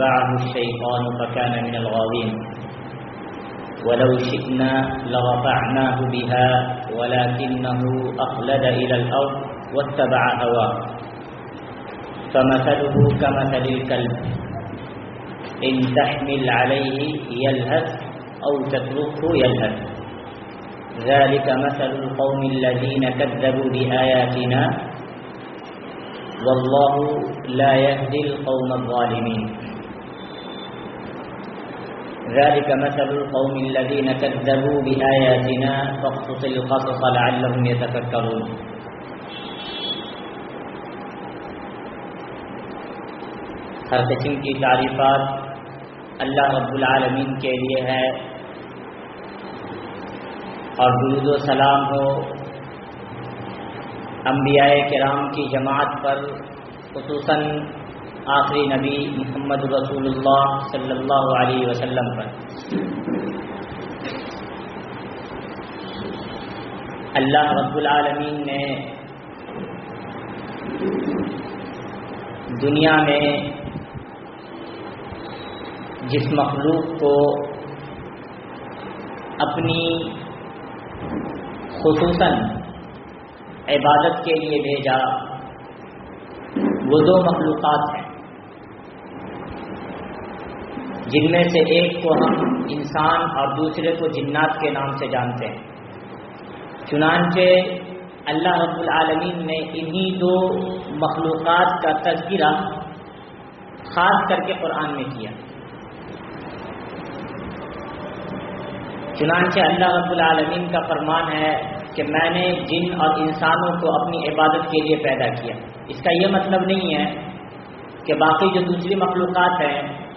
فأتبعه الشيطان فكان من الغاوين. ولو شئنا لرفعناه بها ولكنه أخلد إلى الأرض واتبع هواه. فمثله كمثل الكلب إن تحمل عليه يلهث أو تتركه يلهث. ذلك مثل القوم الذين كذبوا بآياتنا والله لا يهدي القوم الظالمين. ذلك مثل القوم الذين كذبوا بآياتنا فاقصص القصص لعلهم يتفكرون. ہر قسم کی تعریفات اللہ رب العالمین کے لیے ہے اور درود و سلام ہو انبیاء کرام کی جماعت پر، خصوصاً آخری نبی محمد رسول اللہ صلی اللہ علیہ وسلم پر۔ اللہ رب العالمین نے دنیا میں جس مخلوق کو اپنی خصوصاً عبادت کے لیے بھیجا، وہ دو مخلوقات ہیں۔ جن میں سے ایک کو ہم انسان اور دوسرے کو جنات کے نام سے جانتے ہیں۔ چنانچہ اللہ رب العالمین نے انہی دو مخلوقات کا تذکرہ خاص کر کے قرآن میں کیا۔ چنانچہ اللہ رب العالمین کا فرمان ہے کہ میں نے جن اور انسانوں کو اپنی عبادت کے لیے پیدا کیا۔ اس کا یہ مطلب نہیں ہے کہ باقی جو دوسری مخلوقات ہیں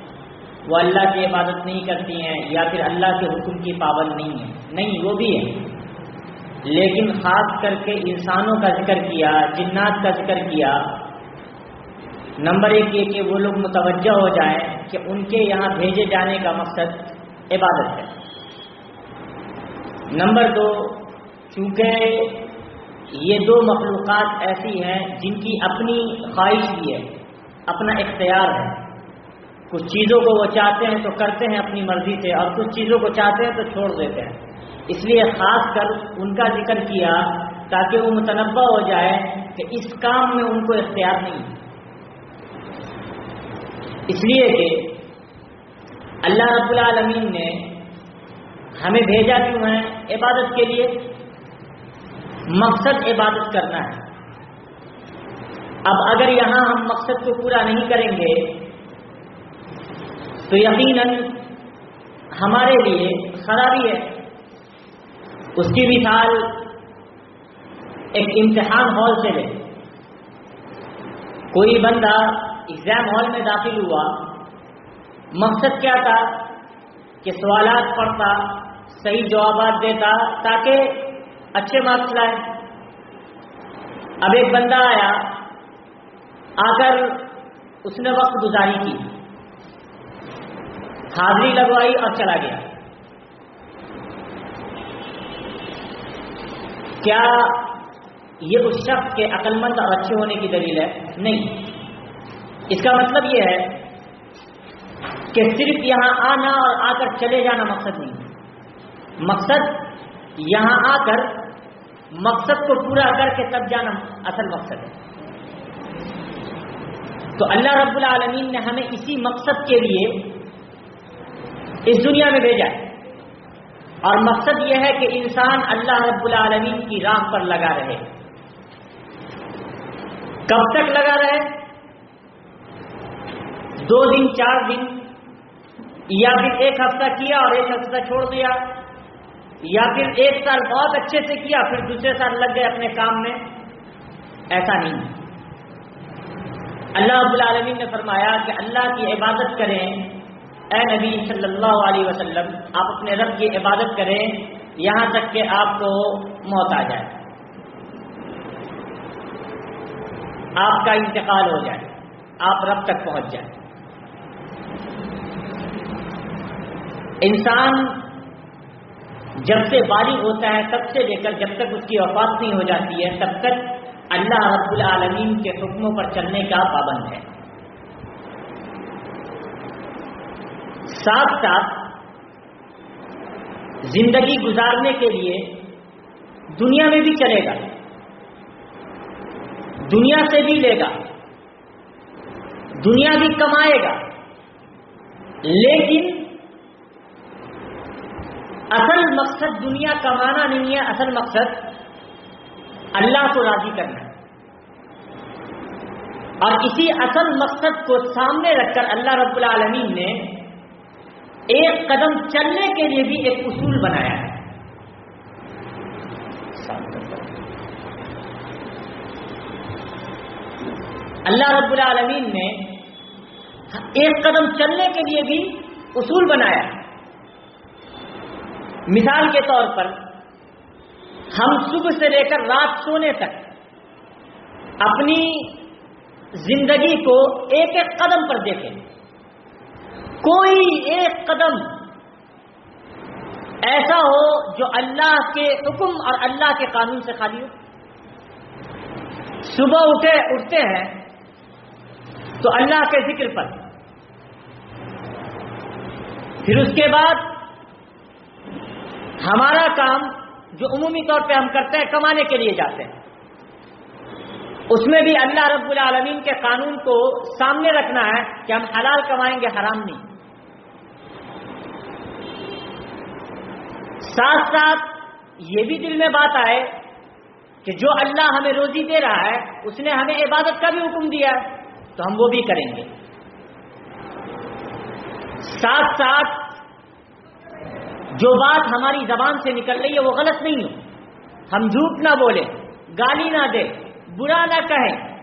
وہ اللہ کی عبادت نہیں کرتی ہیں یا پھر اللہ کے حکم کی پابند نہیں ہے نہیں، وہ بھی ہے لیکن خاص کر کے انسانوں کا ذکر کیا، جنات کا ذکر کیا، نمبر ایک یہ کہ وہ لوگ متوجہ ہو جائیں کہ ان کے یہاں بھیجے جانے کا مقصد عبادت ہے۔ نمبر دو، چونکہ یہ دو مخلوقات ایسی ہیں جن کی اپنی خواہش بھی ہے، اپنا اختیار ہے۔ کچھ چیزوں کو وہ چاہتے ہیں تو کرتے ہیں اپنی مرضی سے، اور کچھ چیزوں کو چاہتے ہیں تو چھوڑ دیتے ہیں۔ اس لیے خاص کر ان کا ذکر کیا تاکہ وہ متنوع ہو جائے کہ اس کام میں ان کو اختیار نہیں۔ اس لیے کہ اللہ رب العالمین نے ہمیں بھیجا کیوں ہے؟ عبادت کے لیے۔ مقصد عبادت کرنا ہے۔ اب اگر یہاں ہم مقصد کو پورا نہیں کریں گے تو یقیناً ہمارے لیے خرابی ہے۔ اس کی مثال ایک امتحان ہال سے لے کوئی بندہ ایگزام ہال میں داخل ہوا، مقصد کیا تھا؟ کہ سوالات پڑھتا، صحیح جوابات دیتا تاکہ اچھے مارکس لائے۔ اب ایک بندہ آیا، آ کر اس نے وقت گزاری کی۔ حاضری لگوائی اور چلا گیا۔ کیا یہ اس شخص کے عقل مند اور اچھے ہونے کی دلیل ہے؟ نہیں۔ اس کا مطلب یہ ہے کہ صرف یہاں آنا اور آ کر چلے جانا مقصد نہیں۔ مقصد یہاں آ کر مقصد کو پورا کر کے تب جانا اصل مقصد ہے۔ تو اللہ رب العالمین نے ہمیں اسی مقصد کے لیے اس دنیا میں بھیجا ہے۔ اور مقصد یہ ہے کہ انسان اللہ رب العالمین کی راہ پر لگا رہے۔ کب تک لگا رہے؟ دو دن، چار دن، یا پھر ایک ہفتہ کیا اور ایک ہفتہ چھوڑ دیا، یا پھر ایک سال بہت اچھے سے کیا، پھر دوسرے سال لگ گئے اپنے کام میں۔ ایسا نہیں۔ اللہ رب العالمین نے فرمایا کہ اللہ کی عبادت کریں اے نبی صلی اللہ علیہ وسلم، آپ اپنے رب کی عبادت کریں، یہاں تک کہ آپ کو موت آ جائے۔ آپ کا انتقال ہو جائے، آپ رب تک پہنچ جائیں انسان جب سے بالغ ہوتا ہے، تب سے لے کر جب تک اس کی وفات نہیں ہو جاتی ہے، تب تک اللہ رب العالمین کے حکموں پر چلنے کا پابند ہے۔ ساتھ ساتھ زندگی گزارنے کے لیے دنیا میں بھی چلے گا۔ دنیا سے بھی لے گا۔ دنیا بھی کمائے گا۔ لیکن اصل مقصد دنیا کمانا نہیں ہے، اصل مقصد اللہ کو راضی کرنا ہے۔ اور اسی اصل مقصد کو سامنے رکھ کر اللہ رب العالمین نے ایک قدم چلنے کے لیے بھی ایک اصول بنایا ہے۔ اللہ رب العالمین نے ایک قدم چلنے کے لیے بھی اصول بنایا مثال کے طور پر ہم صبح سے لے کر رات سونے تک اپنی زندگی کو ایک ایک قدم پر دیکھیں۔ کوئی ایک قدم ایسا ہو جو اللہ کے حکم اور اللہ کے قانون سے خالی ہو۔ صبح اٹھے، اٹھتے ہیں تو اللہ کے ذکر پر۔ پھر اس کے بعد ہمارا کام جو عمومی طور پہ ہم کرتے ہیں، کمانے کے لیے جاتے ہیں۔ اس میں بھی اللہ رب العالمین کے قانون کو سامنے رکھنا ہے کہ ہم حلال کمائیں گے، حرام نہیں۔ ساتھ ساتھ یہ بھی دل میں بات آئے کہ جو اللہ ہمیں روزی دے رہا ہے، اس نے ہمیں عبادت کا بھی حکم دیا ہے، تو ہم وہ بھی کریں گے۔ ساتھ ساتھ جو بات ہماری زبان سے نکل رہی ہے، وہ غلط نہیں ہو ہم جھوٹ نہ بولیں، گالی نہ دیں، برا نہ کہیں۔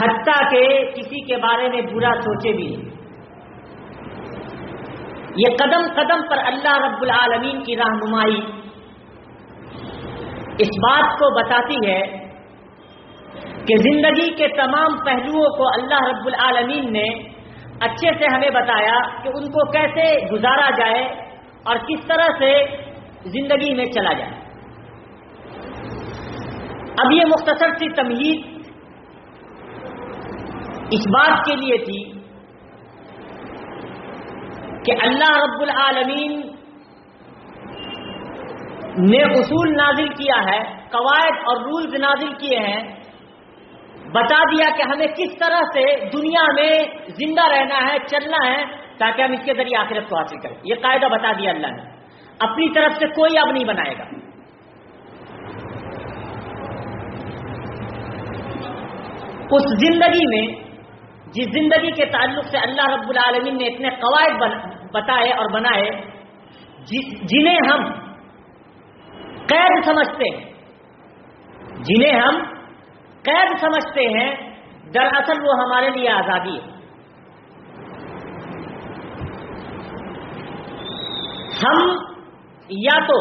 حتیٰ کہ کسی کے بارے میں برا سوچے بھی۔ یہ قدم قدم پر اللہ رب العالمین کی رہنمائی اس بات کو بتاتی ہے کہ زندگی کے تمام پہلوؤں کو اللہ رب العالمین نے اچھے سے ہمیں بتایا کہ ان کو کیسے گزارا جائے اور کس طرح سے زندگی میں چلا جائے۔ اب یہ مختصر سی تمہید اس بات کے لیے تھی کہ اللہ رب العالمین نے اصول نازل کیا ہے، قواعد اور رولز نازل کیے ہیں، بتا دیا کہ ہمیں کس طرح سے دنیا میں زندہ رہنا ہے، چلنا ہے، تاکہ ہم اس کے ذریعے آخرت کو حاصل کریں۔ یہ قاعدہ بتا دیا اللہ نے۔ اپنی طرف سے کوئی اب نہیں بنائے گا۔ اس زندگی میں جس زندگی کے تعلق سے اللہ رب العالمین نے اتنے قواعد بتائے اور بنائے جنہیں ہم قید سمجھتے ہیں، جنہیں ہم قید سمجھتے ہیں، دراصل وہ ہمارے لیے آزادی ہے۔ ہم یا تو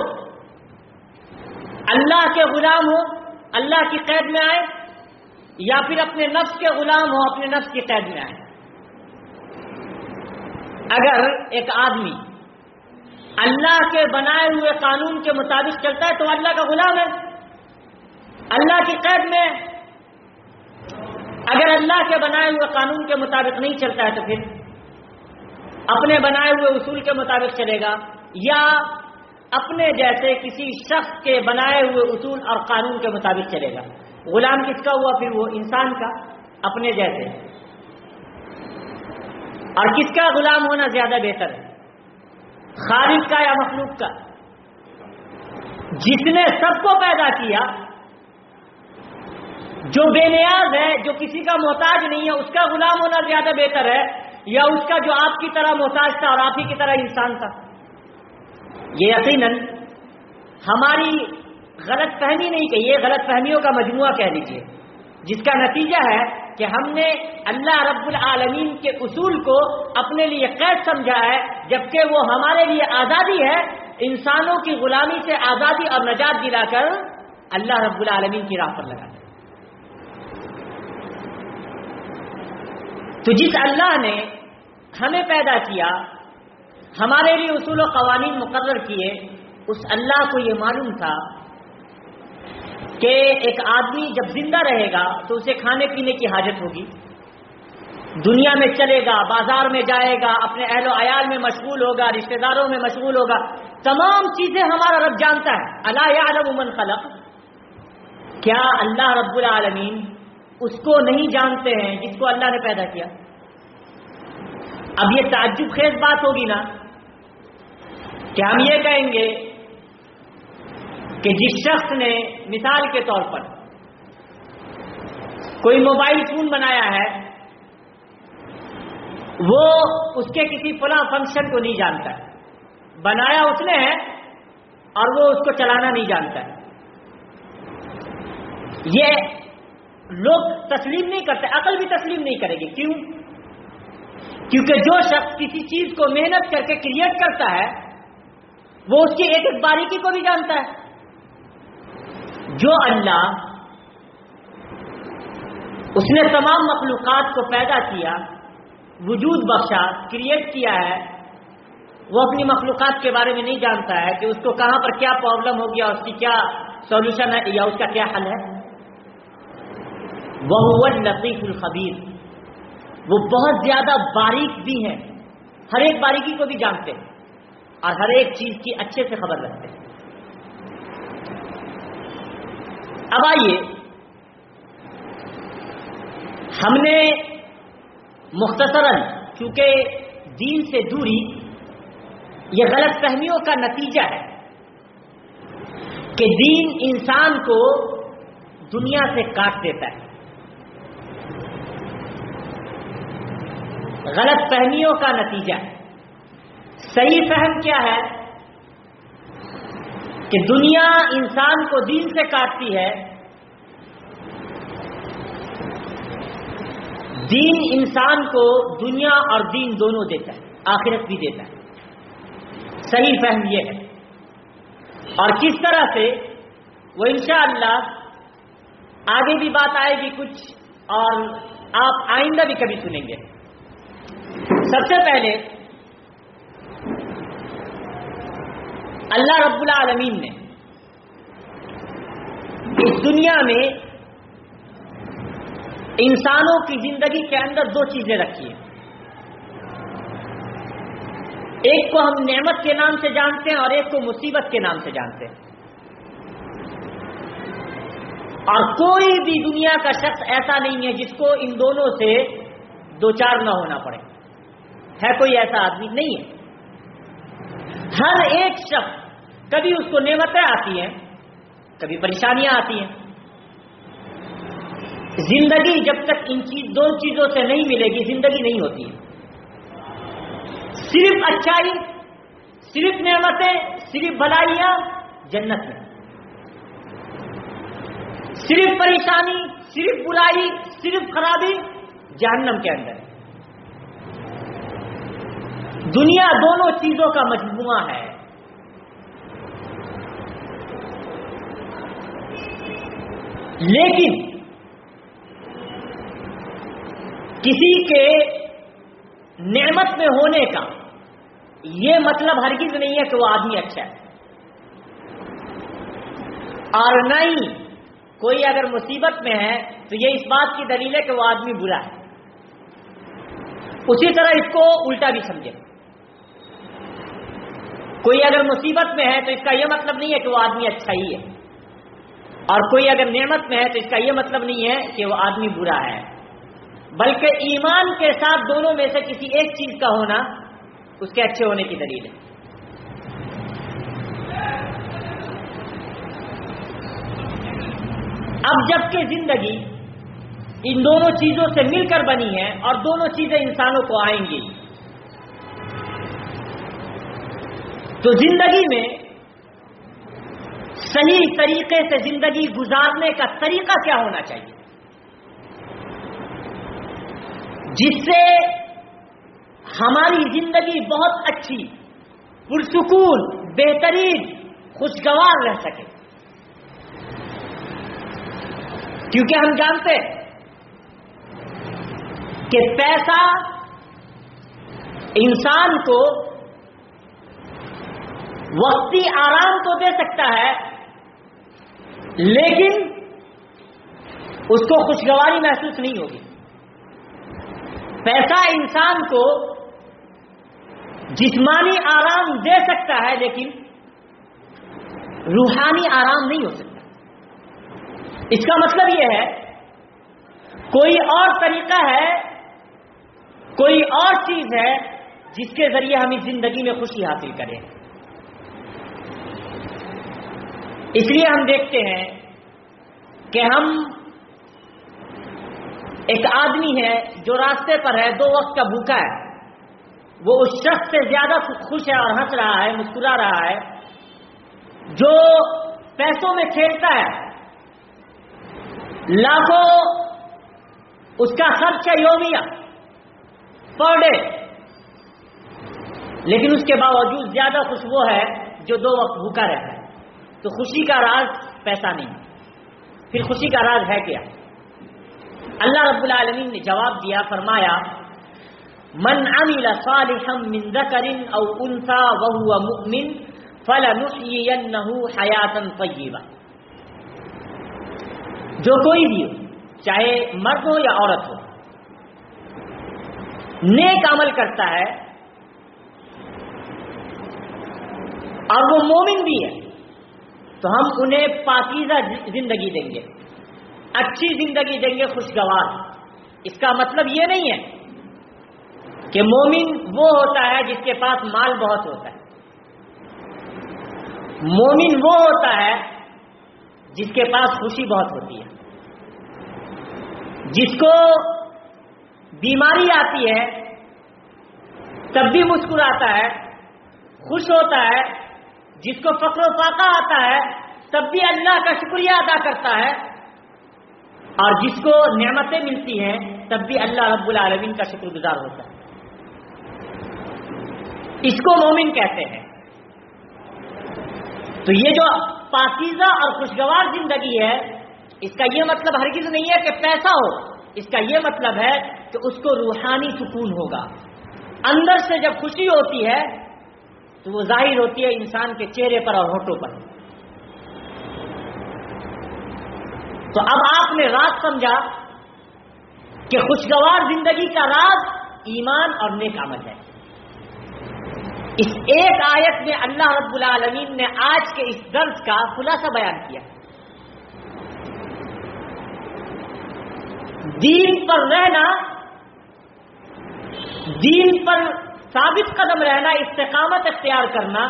اللہ کے غلام ہو اللہ کی قید میں آئے یا پھر اپنے نفس کے غلام ہو، اپنے نفس کی قید میں آئے۔ اگر ایک آدمی اللہ کے بنائے ہوئے قانون کے مطابق چلتا ہے تو اللہ کا غلام ہے۔ اللہ کی قید میں اگر اللہ کے بنائے ہوئے قانون کے مطابق نہیں چلتا ہے تو پھر اپنے بنائے ہوئے اصول کے مطابق چلے گا۔ یا اپنے جیسے کسی شخص کے بنائے ہوئے اصول اور قانون کے مطابق چلے گا۔ غلام کس کا ہوا؟ پھر وہ انسان کا، اپنے جیسے۔ اور کس کا غلام ہونا زیادہ بہتر ہے؟ خالد کا یا مخلوق کا؟ جس نے سب کو پیدا کیا، جو بے نیاز ہے، جو کسی کا محتاج نہیں ہے، اس کا غلام ہونا زیادہ بہتر ہے، یا اس کا جو آپ کی طرح محتاج تھا اور آپ ہی کی طرح انسان تھا۔ یہ یقیناً ہماری غلط فہمی نہیں کہ یہ غلط فہمیوں کا مجموعہ کہہ دیجیے جس کا نتیجہ ہے کہ ہم نے اللہ رب العالمین کے اصول کو اپنے لیے قید سمجھا ہے، جبکہ وہ ہمارے لیے آزادی ہے۔ انسانوں کی غلامی سے آزادی اور نجات دلا کر اللہ رب العالمین کی راہ پر لگا تو جس اللہ نے ہمیں پیدا کیا، ہمارے لیے اصول و قوانین مقرر کیے، اس اللہ کو یہ معلوم تھا کہ ایک آدمی جب زندہ رہے گا تو اسے کھانے پینے کی حاجت ہوگی۔ دنیا میں چلے گا، بازار میں جائے گا، اپنے اہل و عیال میں مشغول ہوگا، رشتہ داروں میں مشغول ہوگا۔ تمام چیزیں ہمارا رب جانتا ہے۔ اللہ عالم من خلق۔ کیا اللہ رب العالمین اس کو نہیں جانتے ہیں جس کو اللہ نے پیدا کیا؟ اب یہ تعجب خیز بات ہوگی نا۔ کہ ہم یہ کہیں گے کہ جس شخص نے مثال کے طور پر کوئی موبائل فون بنایا ہے، وہ اس کے کسی فلاں فنکشن کو نہیں جانتا ہے۔ بنایا اس نے ہے اور وہ اس کو چلانا نہیں جانتا ہے۔ یہ لوگ تسلیم نہیں کرتے، عقل بھی تسلیم نہیں کرے گی۔ کیوں؟ کیونکہ جو شخص کسی چیز کو محنت کر کے کریٹ کرتا ہے، وہ اس کی ایک ایک باریکی کو بھی جانتا ہے۔ جو اللہ اس نے تمام مخلوقات کو پیدا کیا، وجود بخشا کریٹ کیا ہے، وہ اپنی مخلوقات کے بارے میں نہیں جانتا ہے کہ اس کو کہاں پر کیا پرابلم ہوگی اور اس کی کیا سولوشن ہے یا اس کا کیا حل ہے۔ وہ لطیف الخبیر۔ وہ بہت زیادہ باریک بھی ہیں، ہر ایک باریکی کو بھی جانتے ہیں اور ہر ایک چیز کی اچھے سے خبر رکھتے ہیں۔ اب آئیے۔ ہم نے مختصراً کیونکہ دین سے دوری، یہ غلط فہمیوں کا نتیجہ ہے کہ دین انسان کو دنیا سے کاٹ دیتا ہے۔ غلط فہمیوں کا نتیجہ۔ ہے صحیح فہم کیا ہے؟ کہ دنیا انسان کو دین سے کاٹتی ہے۔ دین انسان کو دنیا اور دین دونوں دیتا ہے، آخرت بھی دیتا ہے۔ صحیح فہم یہ ہے۔ اور کس طرح سے وہ انشاءاللہ آگے بھی بات آئے گی کچھ، اور آپ آئندہ بھی کبھی سنیں گے۔ سب سے پہلے اللہ رب العالمین نے اس دنیا میں انسانوں کی زندگی کے اندر دو چیزیں رکھی ہیں۔ ایک کو ہم نعمت کے نام سے جانتے ہیں اور ایک کو مصیبت کے نام سے جانتے ہیں۔ اور کوئی بھی دنیا کا شخص ایسا نہیں ہے جس کو ان دونوں سے دو چار نہ ہونا پڑے۔ ہے کوئی ایسا آدمی؟ نہیں ہے۔ ہر ایک شخص کبھی اس کو نعمتیں آتی ہیں، کبھی پریشانیاں آتی ہیں۔ زندگی جب تک ان چیز، دو چیزوں سے نہیں ملے گی، زندگی نہیں ہوتی صرف اچھائی، صرف نعمتیں، صرف بھلائیاں جنت میں۔ صرف پریشانی، صرف برائی، صرف خرابی جہنم کے اندر۔ دنیا دونوں چیزوں کا مجموعہ ہے۔ لیکن کسی کے نعمت میں ہونے کا یہ مطلب ہرگز نہیں ہے کہ وہ آدمی اچھا ہے۔ اور نہ ہی کوئی اگر مصیبت میں ہے تو یہ اس بات کی دلیل ہے کہ وہ آدمی برا ہے۔ اسی طرح اس کو الٹا بھی سمجھے۔ کوئی اگر مصیبت میں ہے تو اس کا یہ مطلب نہیں ہے کہ وہ آدمی اچھا ہی ہے۔ اور کوئی اگر نعمت میں ہے تو اس کا یہ مطلب نہیں ہے کہ وہ آدمی برا ہے۔ بلکہ ایمان کے ساتھ دونوں میں سے کسی ایک چیز کا ہونا اس کے اچھے ہونے کی دلیل ہے۔ اب جبکہ زندگی ان دونوں چیزوں سے مل کر بنی ہے اور دونوں چیزیں انسانوں کو آئیں گی، تو زندگی میں صحیح طریقے سے زندگی گزارنے کا طریقہ کیا ہونا چاہیے؟ جس سے ہماری زندگی بہت اچھی، پرسکون، بہترین، خوشگوار رہ سکے۔ کیونکہ ہم جانتے ہیں کہ پیسہ انسان کو وقتی آرام تو دے سکتا ہے لیکن اس کو خوشگواری محسوس نہیں ہوگی۔ پیسہ انسان کو جسمانی آرام دے سکتا ہے، لیکن روحانی آرام نہیں ہو سکتا۔ اس کا مطلب یہ ہے، کوئی اور طریقہ ہے، کوئی اور چیز ہے جس کے ذریعے ہم اس زندگی میں خوشی حاصل کریں اس لیے ہم دیکھتے ہیں کہ ہم ایک آدمی ہے جو راستے پر ہے، دو وقت کا بھوکا ہے۔ وہ اس شخص سے زیادہ خوش ہے اور ہنس رہا ہے، مسکرا رہا ہے۔ جو پیسوں میں کھیلتا ہے۔ لاکھوں اس کا خرچ ہے یومیہ، پر ڈے۔ لیکن اس کے باوجود زیادہ خوش وہ ہے جو دو وقت بھوکا رہتا ہے۔ تو خوشی کا راز پیسہ نہیں۔ پھر خوشی کا راز ہے کیا؟ اللہ رب العالمین نے جواب دیا، فرمایا، من عمل صالحا من ذکر او انثى وهو مؤمن فلنحيينه حیاتا طیبہ۔ جو کوئی بھی ہو، چاہے مرد ہو یا عورت ہو، نیک عمل کرتا ہے اور وہ مومن بھی ہے تو ہم انہیں پاکیزہ زندگی دیں گے۔ اچھی زندگی دیں گے، خوشگوار۔ اس کا مطلب یہ نہیں ہے کہ مومن وہ ہوتا ہے جس کے پاس مال بہت ہوتا ہے۔ مومن وہ ہوتا ہے جس کے پاس خوشی بہت ہوتی ہے۔ جس کو بیماری آتی ہے، تب بھی مسکراتا ہے، خوش ہوتا ہے جس کو فخر و فاقہ آتا ہے، تب بھی اللہ کا شکریہ ادا کرتا ہے۔ اور جس کو نعمتیں ملتی ہیں، تب بھی اللہ رب العالمین کا شکر گزار ہوتا ہے۔ اس کو مومن کہتے ہیں۔ تو یہ جو پاکیزہ اور خوشگوار زندگی ہے، اس کا یہ مطلب ہرگز نہیں ہے کہ پیسہ ہو۔ اس کا یہ مطلب ہے کہ اس کو روحانی سکون ہوگا۔ اندر سے جب خوشی ہوتی ہے تو وہ ظاہر ہوتی ہے انسان کے چہرے پر اور ہوٹوں پر۔ تو اب آپ نے راز سمجھا کہ خوشگوار زندگی کا راز ایمان اور نیک عمل ہے۔ اس ایک آیت میں اللہ رب العالمین نے آج کے اس درد کا خلاصہ بیان کیا۔ دین پر رہنا، دین پر ثابت قدم رہنا، استقامت اختیار کرنا،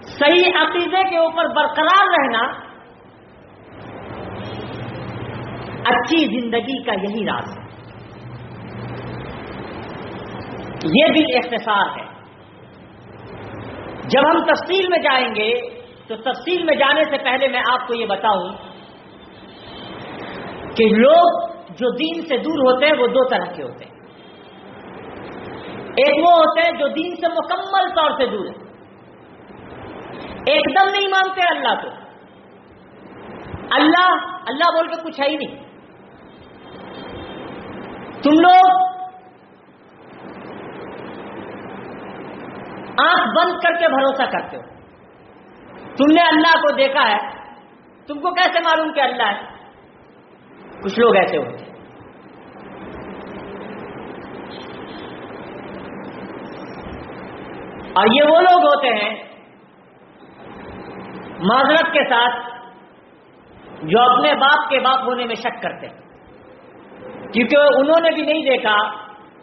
صحیح عقیدے کے اوپر برقرار رہنا، اچھی زندگی کا یہی راز ہے۔ یہ بھی اختصار ہے۔ جب ہم تفصیل میں جائیں گے، تو تفصیل میں جانے سے پہلے میں آپ کو یہ بتاؤں کہ لوگ جو دین سے دور ہوتے ہیں، وہ دو طرح کے ہوتے ہیں۔ ایک وہ ہوتے ہیں جو دین سے مکمل طور سے دور ہے۔ ایک دم نہیں مانتے اللہ کو۔ اللہ اللہ بول کے کچھ ہے ہی نہیں۔ تم لوگ آنکھ بند کر کے بھروسہ کرتے ہو۔ تم نے اللہ کو دیکھا ہے۔ تم کو کیسے معلوم کہ اللہ ہے؟ کچھ لوگ ایسے ہوتے ہیں۔ اور یہ وہ لوگ ہوتے ہیں معذرت کے ساتھ جو اپنے باپ کے باپ ہونے میں شک کرتے ہیں۔ کیونکہ انہوں نے بھی نہیں دیکھا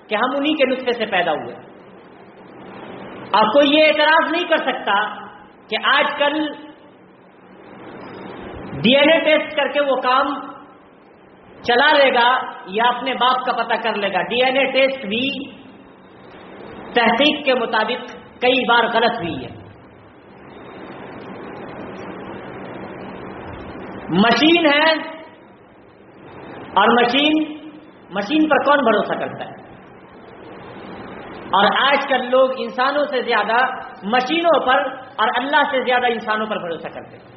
کہ ہم انہی کے نسخے سے پیدا ہوئے۔ اور کوئی یہ اعتراض نہیں کر سکتا کہ آج کل ڈی این اے ٹیسٹ کر کے وہ کام چلا لے گا یا اپنے باپ کا پتہ کر لے گا۔ ڈی این اے ٹیسٹ بھی تحقیق کے مطابق کئی بار غلط ہوئی ہے۔ مشین ہے اور مشین مشین پر کون بھروسہ کرتا ہے؟ اور آج کل لوگ انسانوں سے زیادہ مشینوں پر اور اللہ سے زیادہ انسانوں پر بھروسہ کرتے ہیں۔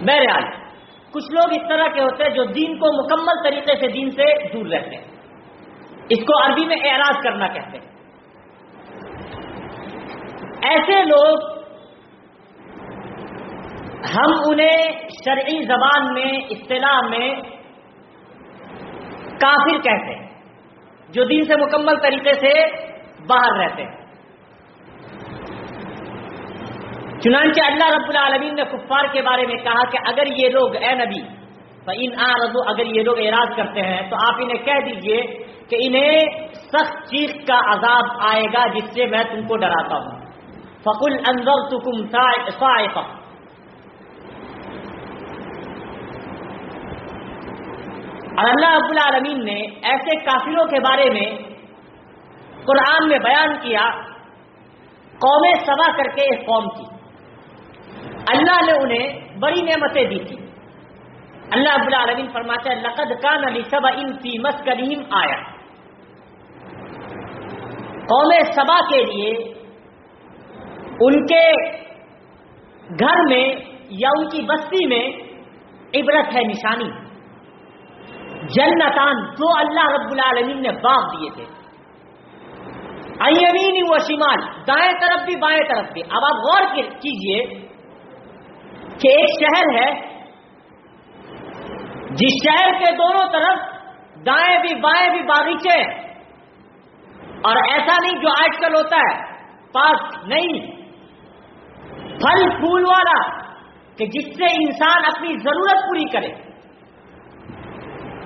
بہرحال کچھ لوگ اس طرح کے ہوتے ہیں جو دین کو مکمل طریقے سے دین سے دور رہتے ہیں۔ اس کو عربی میں اعراض کرنا کہتے ہیں۔ ایسے لوگ ہم انہیں شرعی زبان میں، اصطلاح میں کافر کہتے ہیں، جو دین سے مکمل طریقے سے باہر رہتے ہیں۔ چنانچہ اللہ رب العالمین نے کفار کے بارے میں کہا کہ اگر یہ لوگ، اے نبی ان آ اگر یہ لوگ اعراض کرتے ہیں تو آپ انہیں کہہ دیجیے کہ انہیں سخت چیخ کا عذاب آئے گا جس سے میں تم کو ڈراتا ہوں۔ فقل انضر تکم اور اللہ رب العالمین نے ایسے کافروں کے بارے میں قرآن میں بیان کیا، قومیں سوا کر کے ایک قوم کی۔ اللہ نے انہیں بڑی نعمتیں دی تھی۔ اللہ اب العالمین فرماتا ہے لقد کان علی سب ان فی مسکریم آیا قوم سبا کے لیے ان کے گھر میں یا ان کی بستی میں عبرت ہے نشانی۔ جنتان جو اللہ رب العالمین نے باغ دیے تھے۔ ایمین و شمال، دائیں طرف بھی، بائیں طرف بھی۔ اب آپ غور کیجیے کہ ایک شہر ہے جس شہر کے دونوں طرف دائیں بھی، بائیں بھی باغیچے اور ایسا نہیں جو آج کل ہوتا ہے، پاس نہیں۔ پھل پھول والا کہ جس سے انسان اپنی ضرورت پوری کرے۔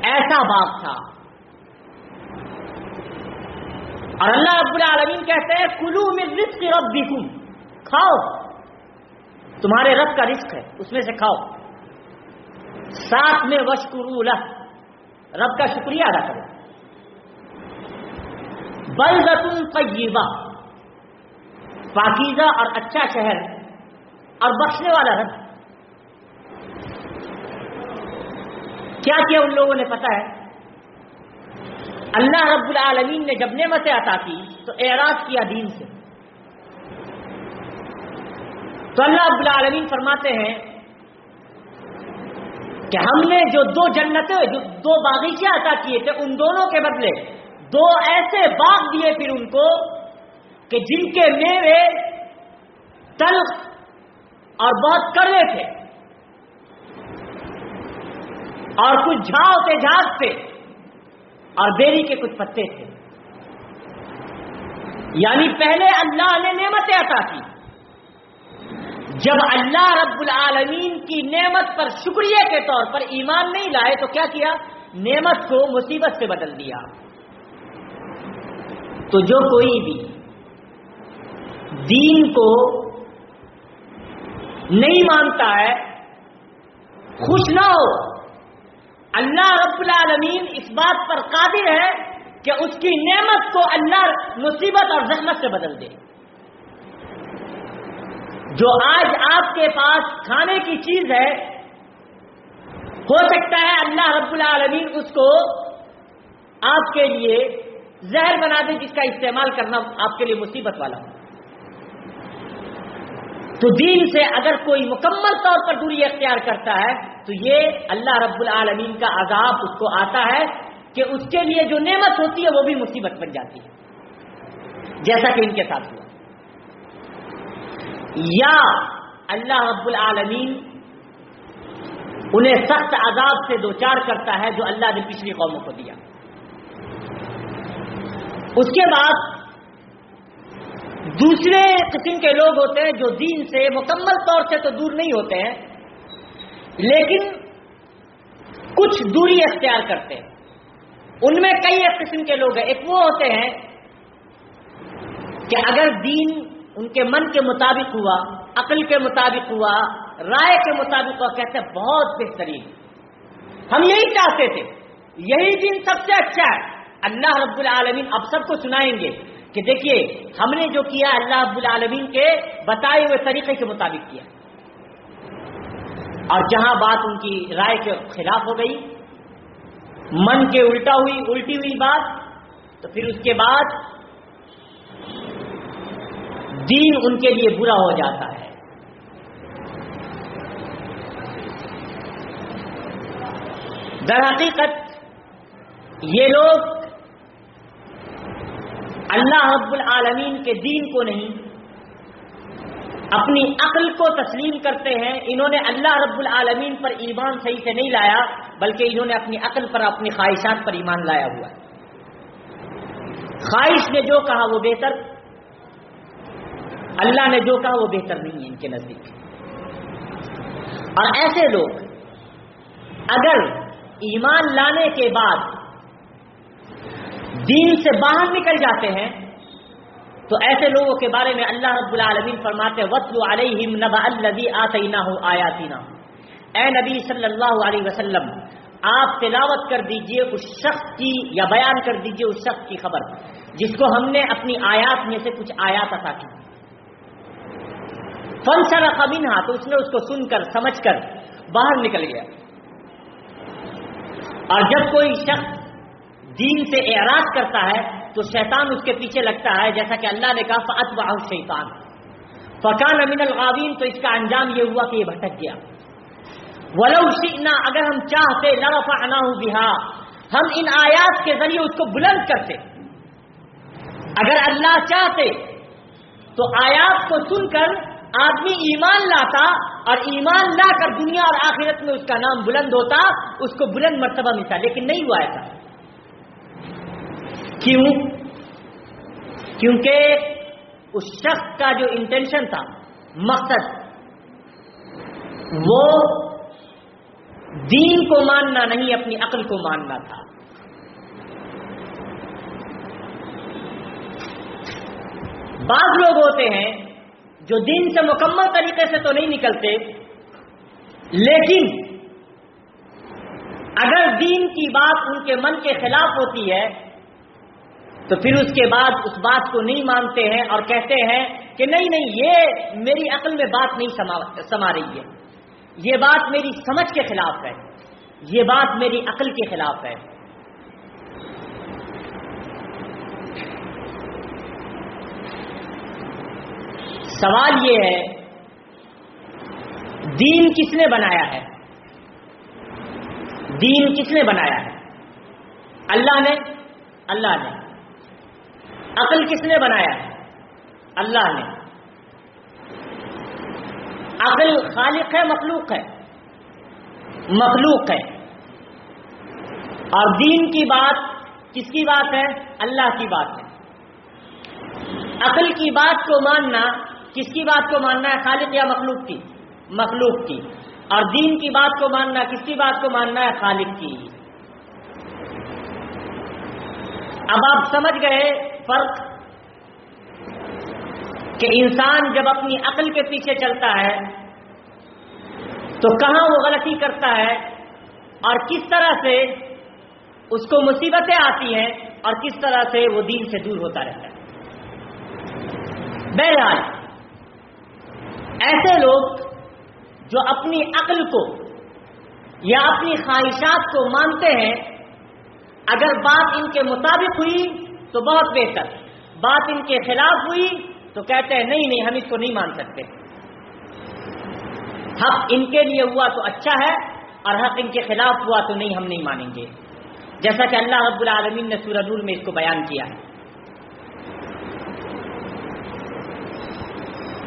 ایسا باغ تھا۔ اور اللہ ابو العالمین کہتے ہیں کلو میں رسک رب بھی کھاؤ۔ تمہارے رب کا رزق ہے، اس میں سے کھاؤ۔ ساتھ میں وشکرو رب کا شکریہ ادا کرو۔ بلدتن طیبہ۔ پاکیزہ اور اچھا شہر۔ اور بخشنے والا رب۔ کیا کیا ان لوگوں نے پتا ہے؟ اللہ رب العالمین نے جب نعمتیں عطا کی تو اعراض کیا دین سے۔ تو اللہ رب العالمین فرماتے ہیں کہ ہم نے جو دو جنتیں، جو دو باغیچے عطا کیے تھے، ان دونوں کے بدلے دو ایسے باغ دیے پھر ان کو کہ جن کے میوے تلخ اور بہت کڑوے تھے۔ اور کچھ جھاؤ تھے جھاگ تھے اور بیری کے کچھ پتے تھے۔ یعنی پہلے اللہ نے نعمتیں عطا کی۔ جب اللہ رب العالمین کی نعمت پر شکریہ کے طور پر ایمان نہیں لائے تو کیا کیا؟ نعمت کو مصیبت سے بدل دیا۔ تو جو کوئی بھی دین کو نہیں مانتا ہے، خوش نہ ہو۔ اللہ رب العالمین اس بات پر قادر ہے کہ اس کی نعمت کو اللہ مصیبت اور زحمت سے بدل دے۔ جو آج آپ کے پاس کھانے کی چیز ہے، ہو سکتا ہے اللہ رب العالمین اس کو آپ کے لیے زہر بنا دے، جس کا استعمال کرنا آپ کے لیے مصیبت والا ہو۔ تو دین سے اگر کوئی مکمل طور پر دوری اختیار کرتا ہے، تو یہ اللہ رب العالمین کا عذاب اس کو آتا ہے کہ اس کے لیے جو نعمت ہوتی ہے وہ بھی مصیبت بن جاتی ہے۔ جیسا کہ ان کے ساتھ ہوا۔ یا اللہ رب العالمین انہیں سخت عذاب سے دو چار کرتا ہے جو اللہ نے پچھلی قوموں کو دیا۔ اس کے بعد دوسرے قسم کے لوگ ہوتے ہیں جو دین سے مکمل طور سے تو دور نہیں ہوتے ہیں، لیکن کچھ دوری اختیار کرتے ہیں۔ ان میں کئی ایک قسم کے لوگ ہیں۔ ایک وہ ہوتے ہیں کہ اگر دین ان کے من کے مطابق ہوا، عقل کے مطابق ہوا، رائے کے مطابق ہوا، کہتے ہیں بہت بہترین۔ ہم یہی چاہتے تھے۔ یہی دن سب سے اچھا ہے۔ اللہ رب العالمین اب سب کو سنائیں گے۔ کہ دیکھیے، ہم نے جو کیا اللہ رب العالمین کے بتائے ہوئے طریقے کے مطابق کیا۔ اور جہاں بات ان کی رائے کے خلاف ہو گئی، من کے الٹا ہوئی، الٹی ہوئی بات، تو پھر اس کے بعد دین ان کے لیے برا ہو جاتا ہے۔ در حقیقت یہ لوگ اللہ رب العالمین کے دین کو نہیں، اپنی عقل کو تسلیم کرتے ہیں۔ انہوں نے اللہ رب العالمین پر ایمان صحیح سے نہیں لایا، بلکہ انہوں نے اپنی عقل پر، اپنی خواہشات پر ایمان لایا ہوا ہے۔ خواہش نے جو کہا وہ بہتر، اللہ نے جو کہا وہ بہتر نہیں ہے ان کے نزدیک۔ اور ایسے لوگ، اگر ایمان لانے کے بعد دین سے باہر نکل جاتے ہیں، تو ایسے لوگوں کے بارے میں اللہ رب العالمین فرماتے وطل علیہم نبا الذی آتینا ہو آیاتینا اے نبی صلی اللہ علیہ وسلم، آپ تلاوت کر دیجیے اس شخص کی یا بیان کر دیجیے اس شخص کی خبر، جس کو ہم نے اپنی آیات میں سے کچھ آیات عطا کی۔ فن سر قبینہ تو اس نے اس کو سن کر، سمجھ کر باہر نکل گیا۔ اور جب کوئی شخص دین سے اعراض کرتا ہے تو شیطان اس کے پیچھے لگتا ہے، جیسا کہ اللہ نے کہا فت بہت شیطان فقان امین الغاوین تو اس کا انجام یہ ہوا کہ یہ بھٹک گیا۔ ولو شئنا، اگر ہم چاہتے، لرفعناه بها۔ ہم ان آیات کے ذریعے اس کو بلند کرتے۔ اگر اللہ چاہتے، تو آیات کو سن کر آدمی ایمان لاتا اور ایمان لا کر دنیا اور آخرت میں اس کا نام بلند ہوتا، اس کو بلند مرتبہ ملتا۔ لیکن نہیں ہوا ایسا۔ کیوں؟ کیونکہ اس شخص کا جو انٹینشن تھا، مقصد، وہ دین کو ماننا نہیں، اپنی عقل کو ماننا تھا۔ بعض لوگ ہوتے ہیں جو دین سے مکمل طریقے سے تو نہیں نکلتے، لیکن اگر دین کی بات ان کے من کے خلاف ہوتی ہے تو پھر اس کے بعد اس بات کو نہیں مانتے ہیں اور کہتے ہیں کہ نہیں نہیں، یہ میری عقل میں بات نہیں سما رہی ہے۔ یہ بات میری سمجھ کے خلاف ہے۔ یہ بات میری عقل کے خلاف ہے۔ سوال یہ ہے، دین کس نے بنایا ہے؟ دین کس نے بنایا ہے؟ اللہ نے۔ اللہ نے۔ عقل کس نے بنایا؟ اللہ نے۔ عقل خالق ہے، مخلوق ہے۔ مخلوق ہے۔ اور دین کی بات کس کی بات ہے؟ اللہ کی بات ہے۔ عقل کی بات کو ماننا، کس کی بات کو ماننا ہے؟ خالق یا مخلوق کی؟ مخلوق کی۔ اور دین کی بات کو ماننا، کس کی بات کو ماننا ہے؟ خالق کی۔ اب آپ سمجھ گئے فرق کہ انسان جب اپنی عقل کے پیچھے چلتا ہے تو کہاں وہ غلطی کرتا ہے اور کس طرح سے اس کو مصیبتیں آتی ہیں اور کس طرح سے وہ دین سے دور ہوتا رہتا ہے۔ بہرحال، ایسے لوگ جو اپنی عقل کو یا اپنی خواہشات کو مانتے ہیں، اگر بات ان کے مطابق ہوئی تو بہت بہتر۔ بات ان کے خلاف ہوئی تو کہتے ہیں، نہیں نہیں، ہم اس کو نہیں مان سکتے۔ حق ان کے لیے ہوا تو اچھا ہے اور حق ان کے خلاف ہوا تو نہیں، ہم نہیں مانیں گے۔ جیسا کہ اللہ رب العالمین نے سورہ نور میں اس کو بیان کیا۔ ہے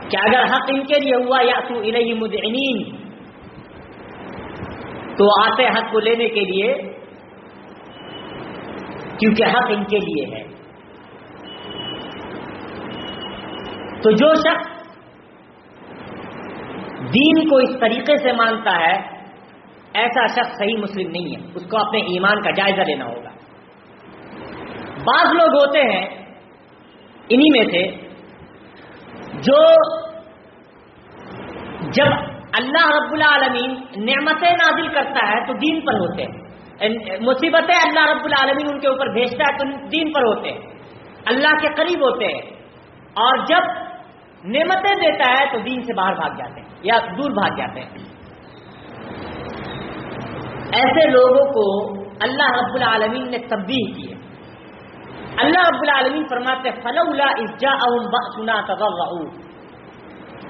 کہ اگر حق ان کے لیے ہوا یا تو الہی مدعنین تو آتے حق کو لینے کے لیے، کیونکہ حق ان کے لیے ہے۔ تو جو شخص دین کو اس طریقے سے مانتا ہے، ایسا شخص صحیح مسلم نہیں ہے۔ اس کو اپنے ایمان کا جائزہ لینا ہوگا۔ بعض لوگ ہوتے ہیں، انہی میں سے، جو جب اللہ رب العالمین نعمتیں نازل کرتا ہے تو دین پر ہوتے ہیں۔ مصیبتیں اللہ رب العالمین ان کے اوپر بھیجتا ہے تو دین پر ہوتے ہیں۔ اللہ کے قریب ہوتے ہیں۔ اور جب نعمتیں دیتا ہے تو دین سے باہر بھاگ جاتے ہیں یا دور بھاگ جاتے ہیں۔ ایسے لوگوں کو اللہ رب العالمین نے تبدیل کی ہے اللہ رب العالمین فرماتے فلولا اسجا سنا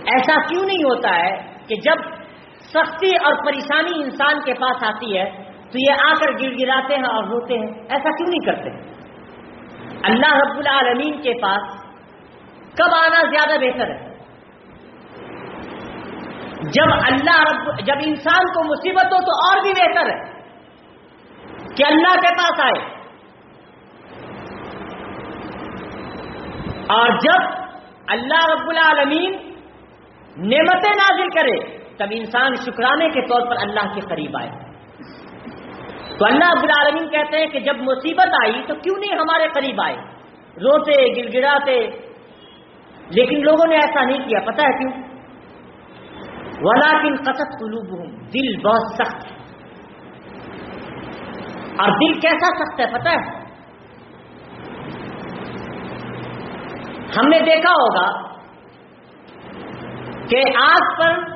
ایسا کیوں نہیں ہوتا ہے کہ جب سختی اور پریشانی انسان کے پاس آتی ہے، تو یہ آ کر گر گراتے ہیں اور روتے ہیں۔ ایسا کیوں نہیں کرتے؟ اللہ رب العالمین کے پاس کب آنا زیادہ بہتر ہے؟ جب اللہ رب، جب انسان کو مصیبت ہو تو اور بھی بہتر ہے کہ اللہ کے پاس آئے۔ اور جب اللہ رب العالمین نعمتیں نازل کرے، تب انسان شکرانے کے طور پر اللہ کے قریب آئے۔ تو اللہ رب العالمین کہتے ہیں کہ جب مصیبت آئی تو کیوں نہیں ہمارے قریب آئے؟ روتے گڑ گڑاتے لیکن لوگوں نے ایسا نہیں کیا، پتہ ہے کیوں؟ ولاکن قصد قلوب دل بہت سخت ہے۔ اور دل کیسا سخت ہے، پتہ ہے؟ ہم نے دیکھا ہوگا کہ آگ پر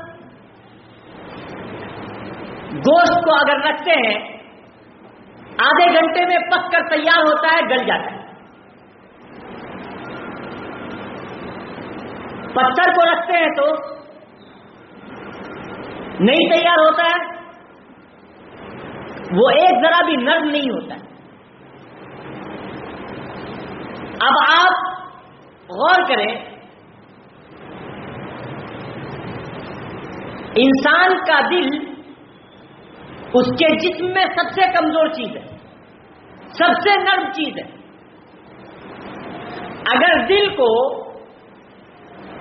گوشت کو اگر رکھتے ہیں، آدھے گھنٹے میں پک کر تیار ہوتا ہے، گل جاتا ہے۔ پتھر کو رکھتے ہیں تو نہیں تیار ہوتا ہے، وہ ایک ذرا بھی نرم نہیں ہوتا ہے۔ اب آپ غور کریں، انسان کا دل اس کے جسم میں سب سے کمزور چیز ہے، سب سے نرم چیز ہے۔ اگر دل کو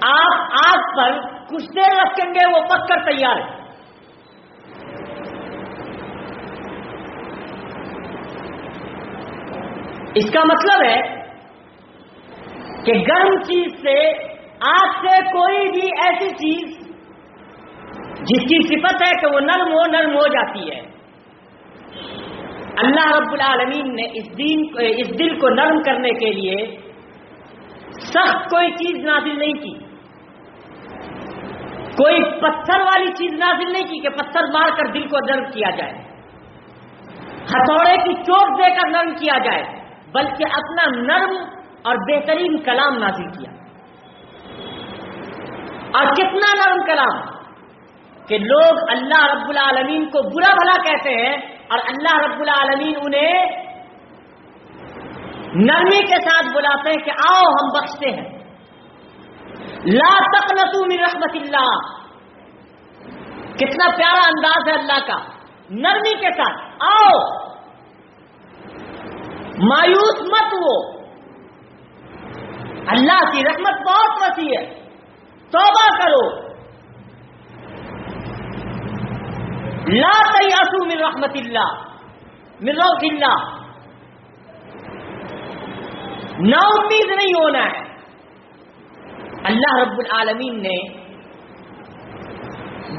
آپ آگ پر کچھ دیر رکھیں گے، وہ پک کر تیار ہے۔ اس کا مطلب ہے کہ گرم چیز سے آگ سے کوئی بھی ایسی چیز جس کی صفت ہے کہ وہ نرم ہو نرم ہو جاتی ہے۔ اللہ رب العالمین نے اس دین اس دل کو نرم کرنے کے لیے سخت کوئی چیز نازل نہیں کی۔ کوئی پتھر والی چیز نازل نہیں کی کہ پتھر مار کر دل کو نرم کیا جائے، ہتھوڑے کی چوٹ دے کر نرم کیا جائے، بلکہ اپنا نرم اور بہترین کلام نازل کیا۔ اور کتنا نرم کلام کہ لوگ اللہ رب العالمین کو برا بھلا کہتے ہیں اور اللہ رب العالمین انہیں نرمی کے ساتھ بلاتے ہیں کہ آؤ ہم بخشتے ہیں۔ لا تقنطوا من رحمت اللہ. کتنا پیارا انداز ہے اللہ کا. نرمی کے ساتھ. آؤ. مایوس مت ہو. اللہ کی رحمت بہت وسیع ہے. توبہ کرو. لا تیاسو من رحمت اللہ. من روح اللہ. نا امید نہیں ہونا ہے. اللہ رب العالمین نے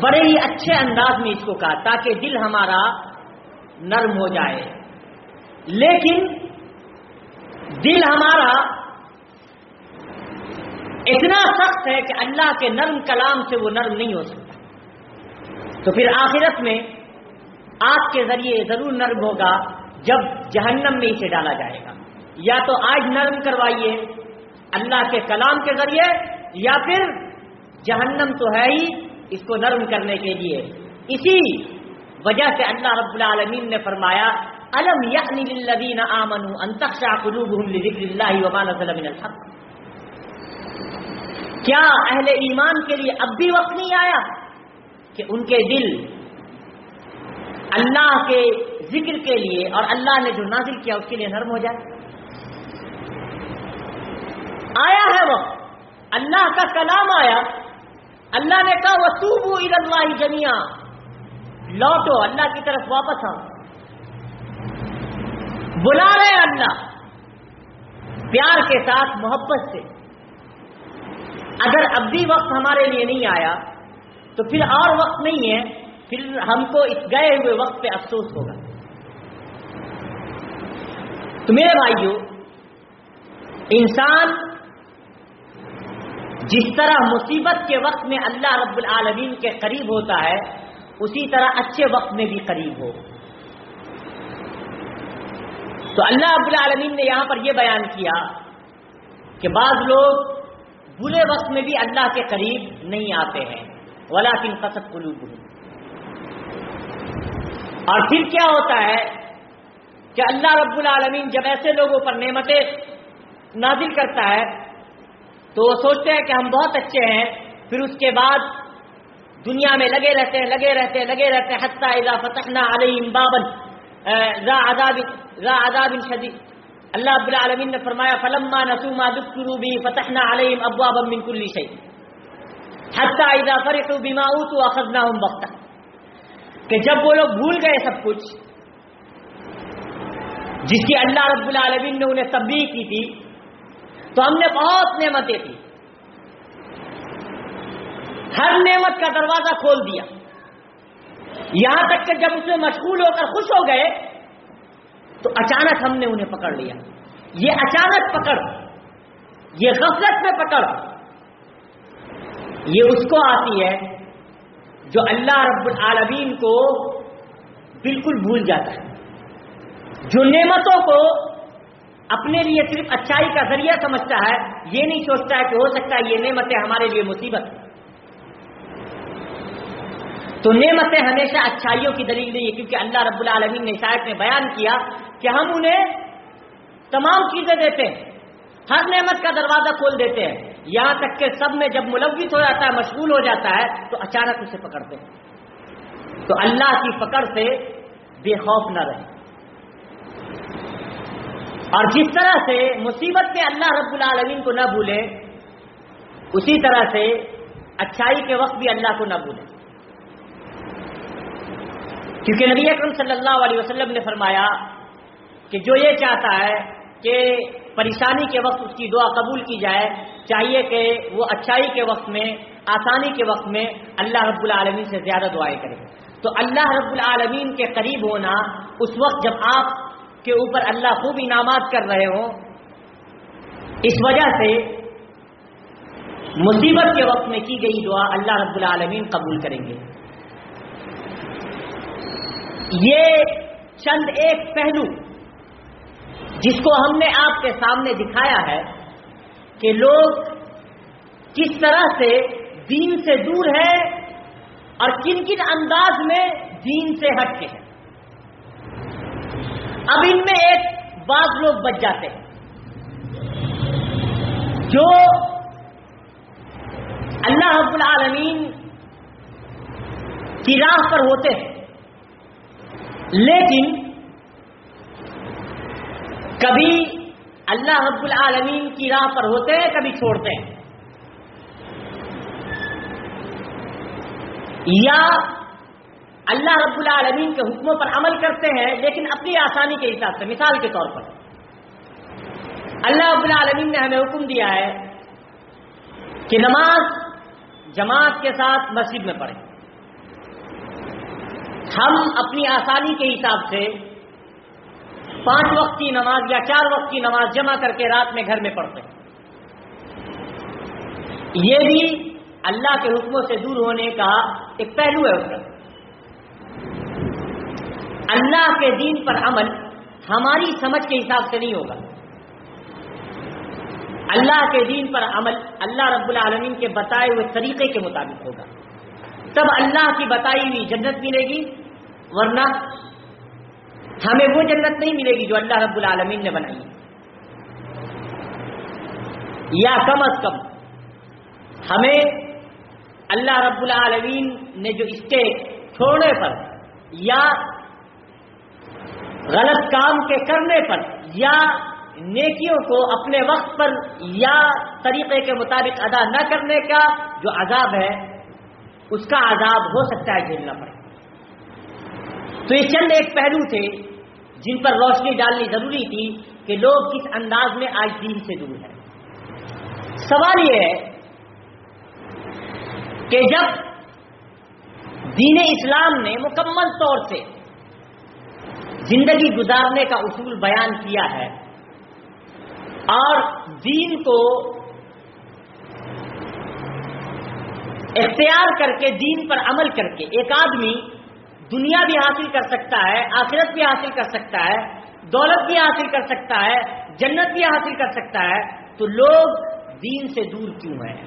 بڑے ہی اچھے انداز میں اس کو کہا تاکہ دل ہمارا نرم ہو جائے۔ لیکن دل ہمارا اتنا سخت ہے کہ اللہ کے نرم کلام سے وہ نرم نہیں ہو سکتا۔ تو پھر آخرت میں آپ کے ذریعے ضرور نرم ہوگا جب جہنم میں اسے ڈالا جائے گا۔ یا تو آج نرم کروائیے اللہ کے کلام کے ذریعے یا پھر جہنم تو ہے ہی اس کو نرم کرنے کے لیے۔ اسی وجہ سے اللہ رب العالمین نے فرمایا، الم یعنی للذین آمنوا ان تخشع قلوبهم لذکر اللہ وما نزل من الحق؟ کیا اہل ایمان کے لیے اب بھی وقت نہیں آیا کہ ان کے دل اللہ کے ذکر کے لیے اور اللہ نے جو نازل کیا اس کے لیے نرم ہو جائے؟ آیا ہے وقت؟ اللہ کا کلام آیا، اللہ نے کہا وسوبو اد اللہ جمیا لوٹو، اللہ کی طرف واپس آؤ۔ بلا رہے اللہ، پیار کے ساتھ، محبت سے۔ اگر اب بھی وقت ہمارے لیے نہیں آیا، تو پھر اور وقت نہیں ہے، پھر ہم کو اس گئے ہوئے وقت پہ افسوس ہوگا۔ تو میرے بھائیوں انسان جس طرح مصیبت کے وقت میں اللہ رب العالمین کے قریب ہوتا ہے، اسی طرح اچھے وقت میں بھی قریب ہو۔ تو اللہ رب العالمین نے یہاں پر یہ بیان کیا کہ بعض لوگ برے وقت میں بھی اللہ کے قریب نہیں آتے ہیں۔ ولا کن فصد قلوب اور پھر کیا ہوتا ہے کہ اللہ رب العالمین جب ایسے لوگوں پر نعمتیں نازل کرتا ہے تو وہ سوچتے ہیں کہ ہم بہت اچھے ہیں، پھر اس کے بعد دنیا میں لگے رہتے ہیں، لگے رہتے ہیں، لگے رہتے ہیں، حتیٰ اذا فتحنا علیہم بابن ذا عذاب ذا عذاب شدید۔ اللہ اب العالمین نے فرمایا، فلما نسوما دکروبی فتحنا علیم ابوا بمن کلی سی حتہ اذا فرقوا بما اوتوا اخذناهم بغتا کہ جب وہ لوگ بھول گئے سب کچھ، جس کی اللہ رب العالمین نے انہیں تبدیل کی تھی تو ہم نے بہت نعمتیں تھی ہر نعمت کا دروازہ کھول دیا۔ یہاں تک کہ جب اس میں مشغول ہو کر خوش ہو گئے، تو اچانک ہم نے انہیں پکڑ لیا۔ یہ اچانک پکڑ، یہ غفلت میں پکڑ، یہ اس کو آتی ہے جو اللہ رب العالمین کو بالکل بھول جاتا ہے۔ جو نعمتوں کو اپنے لیے صرف اچھائی کا ذریعہ سمجھتا ہے، یہ نہیں سوچتا ہے کہ ہو سکتا ہے یہ نعمتیں ہمارے لیے مصیبت تو نعمتیں ہمیشہ اچھائیوں کی دلیل نہیں ہے، کیونکہ اللہ رب العالمین نے شاید میں بیان کیا کہ ہم انہیں تمام چیزیں دیتے ہیں، ہر نعمت کا دروازہ کھول دیتے ہیں۔ یہاں تک کہ سب میں جب ملوث ہو جاتا ہے، مشغول ہو جاتا ہے، تو اچانک اسے پکڑتے ہیں۔ تو اللہ کی پکڑ سے بے خوف نہ رہے اور جس طرح سے مصیبت میں اللہ رب العالمین کو نہ بھولے، اسی طرح سے اچھائی کے وقت بھی اللہ کو نہ بھولے۔ کیونکہ نبی اکرم صلی اللہ علیہ وسلم نے فرمایا کہ جو یہ چاہتا ہے کہ پریشانی کے وقت اس کی دعا قبول کی جائے، چاہیے کہ وہ اچھائی کے وقت میں، آسانی کے وقت میں اللہ رب العالمین سے زیادہ دعائیں کرے۔ تو اللہ رب العالمین کے قریب ہونا، اس وقت جب آپ کے اوپر اللہ خوب انعامات کر رہے ہوں، اس وجہ سے مصیبت کے وقت میں کی گئی دعا اللہ رب العالمین قبول کریں گے۔ یہ چند ایک پہلو جس کو ہم نے آپ کے سامنے دکھایا ہے کہ لوگ کس طرح سے دین سے دور ہے اور کن کن انداز میں دین سے ہٹ کے ہیں۔ اب ان میں ایک بعض لوگ بچ جاتے ہیں۔ جو اللہ رب العالمین کی راہ پر ہوتے ہیں، لیکن کبھی اللہ رب العالمین کی راہ پر ہوتے ہیں، کبھی چھوڑتے ہیں۔ یا اللہ رب العالمین کے حکموں پر عمل کرتے ہیں، لیکن اپنی آسانی کے حساب سے، مثال کے طور پر۔ اللہ رب العالمین نے ہمیں حکم دیا ہے کہ نماز جماعت کے ساتھ مسجد میں پڑھیں۔ ہم اپنی آسانی کے حساب سے پانچ وقت کی نماز یا چار وقت کی نماز جمع کر کے رات میں گھر میں پڑھتے ہیں۔ یہ بھی اللہ کے حکموں سے دور ہونے کا ایک پہلو ہے اس کا۔ اللہ کے دین پر عمل ہماری سمجھ کے حساب سے نہیں ہوگا۔ اللہ کے دین پر عمل اللہ رب العالمین کے بتائے ہوئے طریقے کے مطابق ہوگا۔ تب اللہ کی بتائی ہوئی جنت ملے گی، ورنہ ہمیں وہ جنت نہیں ملے گی جو اللہ رب العالمین نے بنائی۔ یا کم از کم ہمیں اللہ رب العالمین نے جو اسٹیٹ چھوڑنے پر یا غلط کام کے کرنے پر یا نیکیوں کو اپنے وقت پر یا طریقے کے مطابق ادا نہ کرنے کا جو عذاب ہے، اس کا عذاب ہو سکتا ہے جھیلنا پڑے۔ تو یہ چند ایک پہلو تھے جن پر روشنی ڈالنی ضروری تھی کہ لوگ کس انداز میں آج دین سے دور ہیں۔ سوال یہ ہے کہ جب دین اسلام نے مکمل طور سے زندگی گزارنے کا اصول بیان کیا ہے۔ اور دین کو اختیار کر کے، دین پر عمل کر کے ایک آدمی دنیا بھی حاصل کر سکتا ہے، آخرت بھی حاصل کر سکتا ہے، دولت بھی حاصل کر سکتا ہے، جنت بھی حاصل کر سکتا ہے۔ تو لوگ دین سے دور کیوں ہیں؟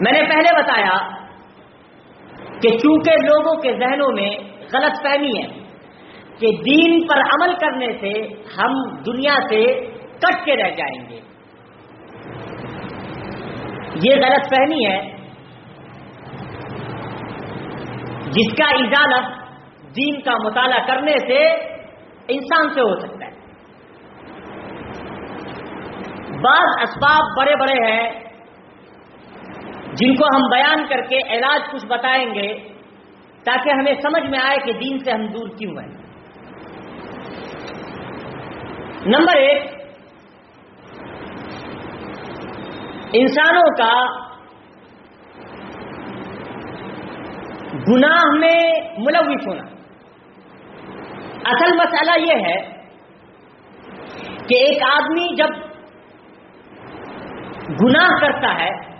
میں نے پہلے بتایا کہ چونکہ لوگوں کے ذہنوں میں غلط فہمی ہے کہ دین پر عمل کرنے سے ہم دنیا سے کٹ کے رہ جائیں گے۔ یہ غلط فہمی ہے جس کا اجالت دین کا مطالعہ کرنے سے انسان سے ہو سکتا ہے۔ بعض اسباب بڑے بڑے ہیں جن کو ہم بیان کر کے علاج کچھ بتائیں گے۔ تاکہ ہمیں سمجھ میں آئے کہ دین سے ہم دور کیوں ہیں۔ نمبر ایک، انسانوں کا گناہ میں ملوث ہونا۔ اصل مسئلہ یہ ہے کہ ایک آدمی جب گناہ کرتا ہے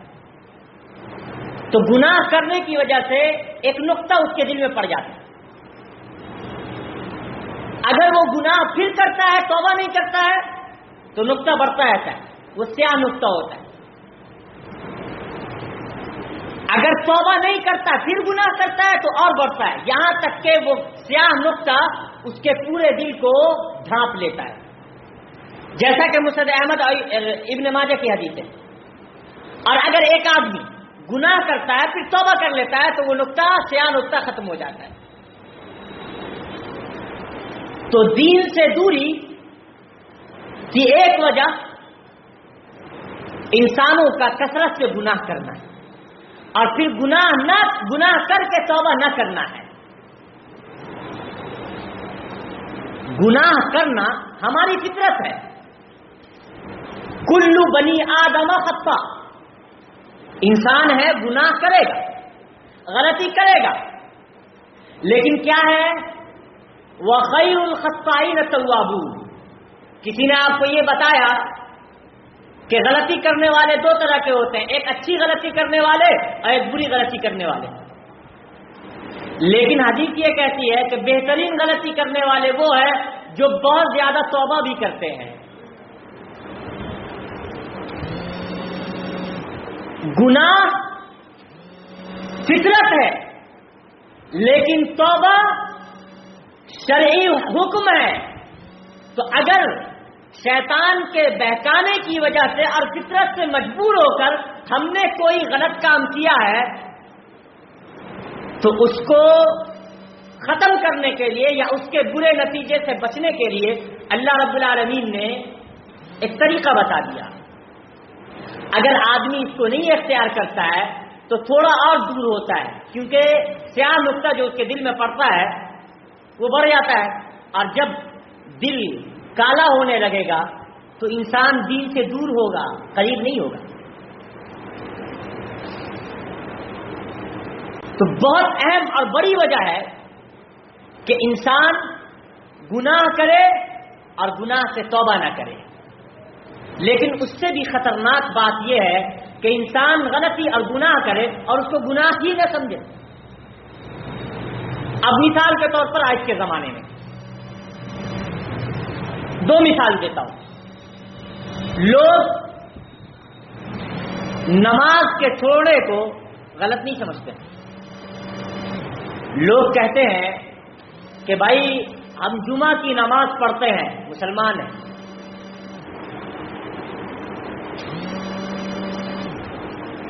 تو گناہ کرنے کی وجہ سے ایک نقطہ اس کے دل میں پڑ جاتا ہے۔ اگر وہ گناہ پھر کرتا ہے، توبہ نہیں کرتا ہے، تو نقطہ بڑھتا رہتا ہے۔ وہ سیاہ نقطہ ہوتا ہے۔ اگر توبہ نہیں کرتا، پھر گناہ کرتا ہے، تو اور بڑھتا ہے۔ یہاں تک کہ وہ سیاہ نقطہ اس کے پورے دل کو ڈھانپ لیتا ہے۔ جیسا کہ مسد احمد ابن ماجہ کی حدیث ہے۔ اور اگر ایک آدمی گناہ کرتا ہے، پھر توبہ کر لیتا ہے، تو وہ نقطہ سیاہ نقطہ ختم ہو جاتا ہے۔ تو دین سے دوری کی ایک وجہ انسانوں کا کثرت سے گناہ کرنا ہے۔ اور پھر گناہ نہ، گناہ کر کے توبہ نہ کرنا ہے۔ گناہ کرنا ہماری فطرت ہے۔ کلو بنی آدم خطا۔ انسان ہے، گناہ کرے گا، غلطی کرے گا۔ لیکن کیا ہے؟ وہ خیر الخطائی کسی نے آپ کو یہ بتایا کہ غلطی کرنے والے دو طرح کے ہوتے ہیں، ایک اچھی غلطی کرنے والے اور ایک بری غلطی کرنے والے۔ لیکن حدیث یہ کہتی ہے کہ بہترین غلطی کرنے والے وہ ہے جو بہت زیادہ توبہ بھی کرتے ہیں۔ گناہ فطرت ہے، لیکن توبہ شرعی حکم ہے۔ تو اگر شیطان کے بہکانے کی وجہ سے اور فطرت سے مجبور ہو کر ہم نے کوئی غلط کام کیا ہے، تو اس کو ختم کرنے کے لیے یا اس کے برے نتیجے سے بچنے کے لیے اللہ رب العالمین نے ایک طریقہ بتا دیا۔ اگر آدمی اس کو نہیں اختیار کرتا ہے، تو تھوڑا اور دور ہوتا ہے۔ کیونکہ سیاہ نقطہ جو اس کے دل میں پڑتا ہے، وہ بڑھ جاتا ہے۔ اور جب دل کالا ہونے لگے گا، تو انسان دل سے دور ہوگا، قریب نہیں ہوگا۔ تو بہت اہم اور بڑی وجہ ہے کہ انسان گناہ کرے اور گناہ سے توبہ نہ کرے۔ لیکن اس سے بھی خطرناک بات یہ ہے کہ انسان غلطی اور گناہ کرے اور اس کو گناہ ہی نہ سمجھے۔ اب مثال کے طور پر آج کے زمانے میں۔ دو مثال دیتا ہوں۔ لوگ نماز کے چھوڑنے کو غلط نہیں سمجھتے۔ لوگ کہتے ہیں کہ بھائی ہم جمعہ کی نماز پڑھتے ہیں، مسلمان ہیں۔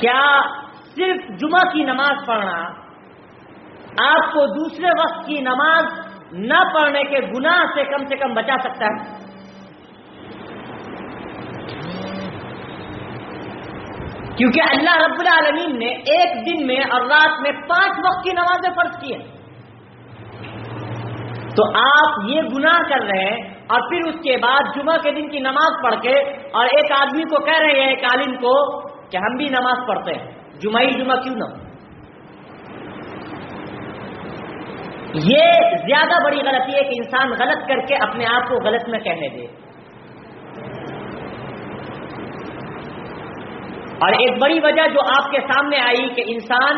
کیا صرف جمعہ کی نماز پڑھنا، آپ کو دوسرے وقت کی نماز نہ پڑھنے کے گناہ سے کم سے کم بچا سکتا ہے۔ کیونکہ اللہ رب العالمین نے ایک دن میں اور رات میں پانچ وقت کی نمازیں فرض کی ہیں۔ تو آپ یہ گناہ کر رہے ہیں اور پھر اس کے بعد جمعہ کے دن کی نماز پڑھ کے اور ایک آدمی کو کہہ رہے ہیں، ایک عالم کو کہ ہم بھی نماز پڑھتے ہیں۔ جمعی جمعہ کیوں نہ یہ زیادہ بڑی غلطی ہے کہ انسان غلط کر کے اپنے آپ کو غلط نہ کہنے دے۔ اور ایک بڑی وجہ جو آپ کے سامنے آئی کہ انسان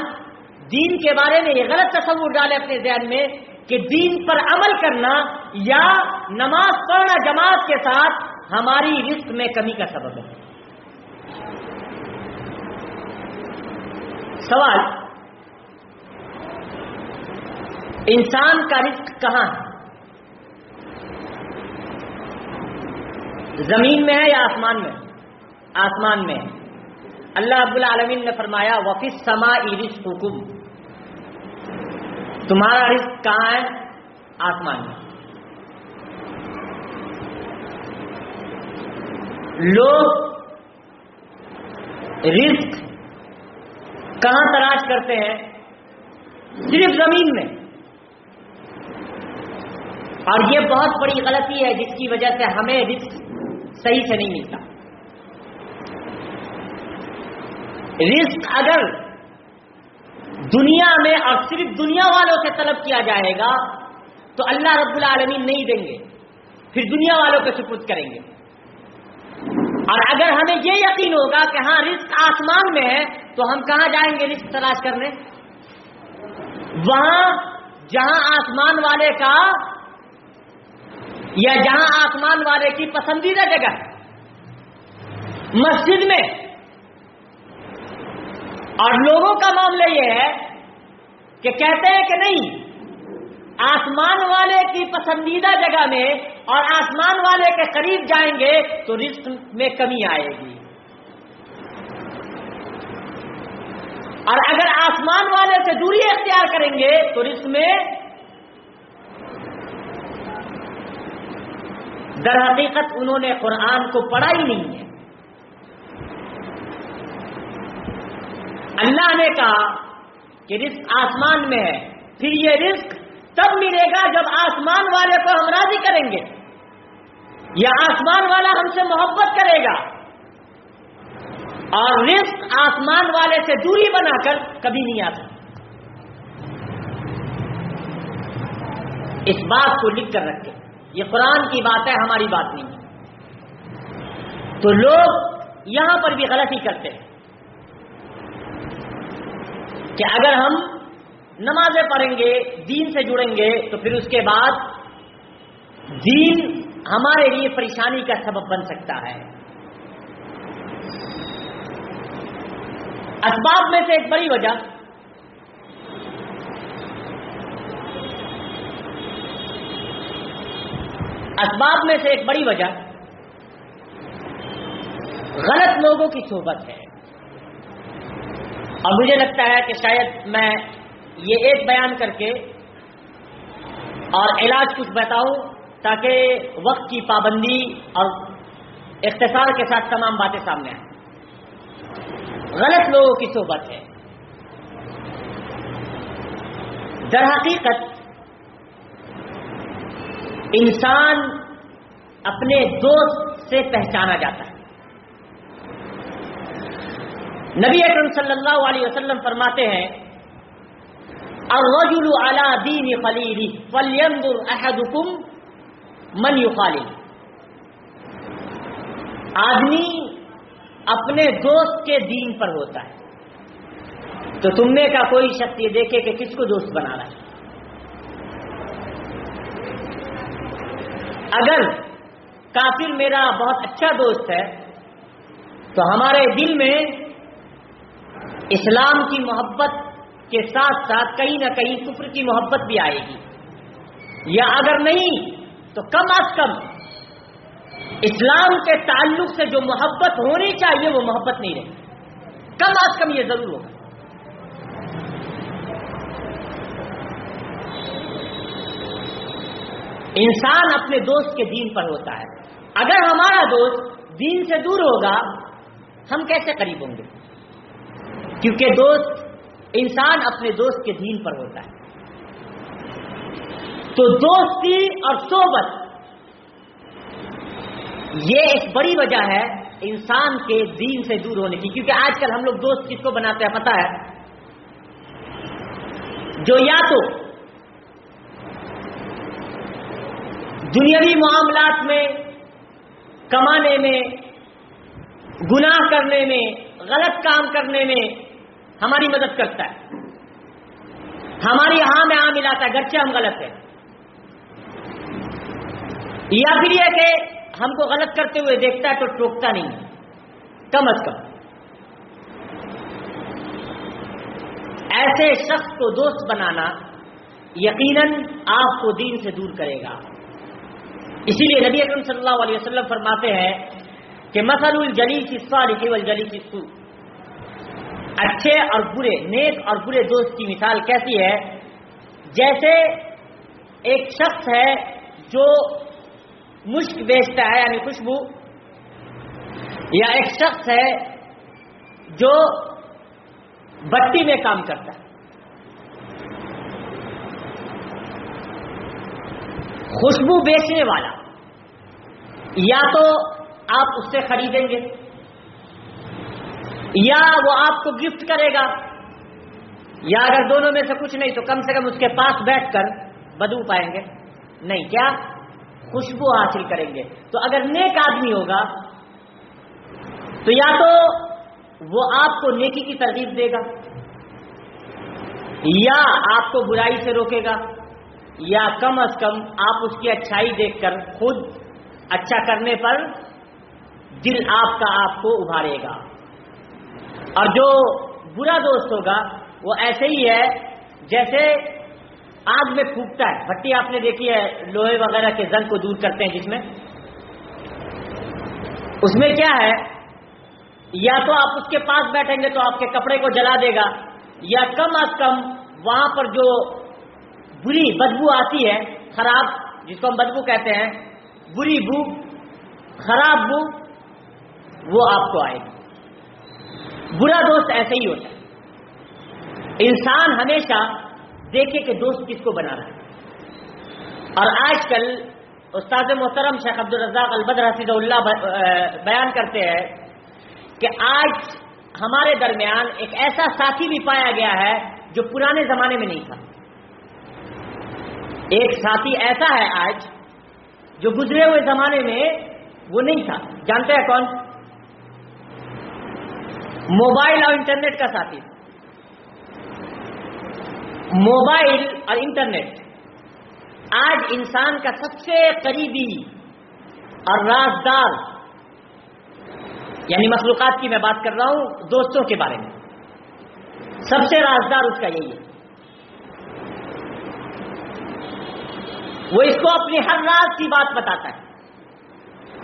دین کے بارے میں یہ غلط تصور ڈالے اپنے ذہن میں کہ دین پر عمل کرنا یا نماز پڑھنا جماعت کے ساتھ ہماری رزق میں کمی کا سبب ہے۔ سوال، انسان کا رزق کہاں ہے؟ زمین میں ہے یا آسمان میں؟ آسمان میں ہے۔ اللہ رب العالمین نے فرمایا وفی سما عرس حکم تمہارا رزق کہاں ہے؟ آسمان میں۔ لوگ رزق کہاں تلاش کرتے ہیں؟ صرف زمین میں۔ اور یہ بہت بڑی غلطی ہے جس کی وجہ سے ہمیں رزق صحیح سے نہیں ملتا۔ رزق اگر دنیا میں اور صرف دنیا والوں سے طلب کیا جائے گا تو اللہ رب العالمین نہیں دیں گے، پھر دنیا والوں کو سپرد کریں گے۔ اور اگر ہمیں یہ یقین ہوگا کہ ہاں رزق آسمان میں ہے، تو ہم کہاں جائیں گے رزق تلاش کرنے؟ وہاں، جہاں آسمان والے کا یا جہاں آسمان والے کی پسندیدہ جگہ، مسجد میں۔ اور لوگوں کا معاملہ یہ ہے کہ کہتے ہیں کہ نہیں آسمان والے کی پسندیدہ جگہ میں اور آسمان والے کے قریب جائیں گے تو رزق میں کمی آئے گی۔ اور اگر آسمان والے سے دوری اختیار کریں گے تو رزق میں در حقیقت انہوں نے قرآن کو پڑھا ہی نہیں ہے۔ اللہ نے کہا کہ رزق آسمان میں ہے، پھر یہ رزق تب ملے گا جب آسمان والے کو ہم راضی کریں گے۔ یا آسمان والا ہم سے محبت کرے گا۔ اور رزق آسمان والے سے دوری بنا کر کبھی نہیں آتا۔ اس بات کو لکھ کر رکھے یہ قرآن کی بات ہے، ہماری بات نہیں۔ ہے تو لوگ یہاں پر بھی غلطی کرتے۔ ہیں کہ اگر ہم نمازیں پڑھیں گے، دین سے جڑیں گے، تو پھر اس کے بعد دین ہمارے لیے پریشانی کا سبب بن سکتا ہے۔ اسباب میں سے ایک بڑی وجہ۔ اسباب میں سے ایک بڑی وجہ۔ غلط لوگوں کی صحبت ہے۔ اور مجھے لگتا ہے کہ شاید میں یہ ایک بیان کر کے اور علاج کچھ بتاؤں تاکہ وقت کی پابندی اور اختصار کے ساتھ تمام باتیں سامنے آئیں۔ غلط لوگوں کی صحبت ہے۔ در حقیقت انسان اپنے دوست سے پہچانا جاتا ہے۔ نبی اکرم صلی اللہ علیہ وسلم فرماتے ہیں الرجل على دین خلیلی فلینظر احدکم من یخالل آدمی اپنے دوست کے دین پر ہوتا ہے. تو تم نے کا کوئی شخص یہ دیکھے کہ کس کو دوست بنا رہا ہے؟ اگر کافر میرا بہت اچھا دوست ہے، تو ہمارے دل میں اسلام کی محبت کے ساتھ ساتھ کہیں نہ کہیں کفر کی محبت بھی آئے گی۔ یا اگر نہیں، تو کم از کم اسلام کے تعلق سے جو محبت ہونی چاہیے، وہ محبت نہیں رہے۔ کم از کم یہ ضرور ہوگا۔ انسان اپنے دوست کے دین پر ہوتا ہے۔ اگر ہمارا دوست دین سے دور ہوگا، ہم کیسے قریب ہوں گے؟ کیونکہ دوست انسان اپنے دوست کے دین پر ہوتا ہے۔ تو دوستی اور صحبت، یہ ایک بڑی وجہ ہے انسان کے دین سے دور ہونے کی، کیونکہ آج کل ہم لوگ دوست کس کو بناتے ہیں پتا ہے؟ جو یا تو دنیاوی معاملات میں، کمانے میں، گناہ کرنے میں، غلط کام کرنے میں ہماری مدد کرتا ہے۔ ہماری ہاں میں ہاں ملاتا ہے، گرچہ ہم غلط ہیں۔ یا پھر یہ کہ ہم کو غلط کرتے ہوئے دیکھتا ہے تو ٹوکتا نہیں کم از کم۔ ایسے شخص کو دوست بنانا یقیناً آپ کو دین سے دور کرے گا۔ اسی لیے نبی اکرم صلی اللہ علیہ وسلم فرماتے ہیں کہ مسل الجلی سسوا لکھے جلی اچھے اور برے، نیک اور برے دوست کی مثال کیسی ہے؟ جیسے ایک شخص ہے جو مشک بیچتا ہے یعنی خوشبو، یا ایک شخص ہے جو بٹی میں کام کرتا ہے۔ خوشبو بیچنے والا، یا تو آپ اس سے خریدیں گے؟ یا وہ آپ کو گفٹ کرے گا یا اگر دونوں میں سے کچھ نہیں تو کم سے کم اس کے پاس بیٹھ کر بدو پائیں گے نہیں کیا خوشبو حاصل کریں گے تو اگر نیک آدمی ہوگا تو یا تو وہ آپ کو نیکی کی ترغیب دے گا یا آپ کو برائی سے روکے گا یا کم از کم آپ اس کی اچھائی دیکھ کر خود اچھا کرنے پر دل آپ کا آپ کو ابھارے گا اور جو برا دوست ہوگا، وہ ایسے ہی ہے جیسے آگ میں پھوکتا ہے۔ بھٹی آپ نے دیکھی ہے، لوہے وغیرہ کے زنگ کو دور کرتے ہیں جس میں۔ اس میں کیا ہے؟ یا تو آپ اس کے پاس بیٹھیں گے تو آپ کے کپڑے کو جلا دے گا، یا کم از کم وہاں پر جو بری بدبو آتی ہے، خراب، جس کو ہم بدبو کہتے ہیں، بری بو، خراب بو، وہ آپ کو آئے گی۔ برا دوست ایسے ہی ہوتا ہے۔ انسان ہمیشہ دیکھے کہ دوست کس کو بنا رہا ہے۔ اور آج کل استاد محترم شیخ عبد الرزاق البد رسید اللہ بیان کرتے ہیں کہ آج ہمارے درمیان ایک ایسا ساتھی بھی پایا گیا ہے جو پرانے زمانے میں نہیں تھا۔ ایک ساتھی ایسا ہے آج جو گزرے ہوئے زمانے میں وہ نہیں تھا۔ جانتے ہیں کون؟ موبائل اور انٹرنیٹ کا ساتھی۔ موبائل اور انٹرنیٹ۔ آج انسان کا سب سے قریبی اور رازدار یعنی مخلوقات کی میں بات کر رہا ہوں، دوستوں کے بارے میں۔ سب سے رازدار اس کا یہی ہے۔ وہ اس کو اپنی ہر راز کی بات بتاتا ہے۔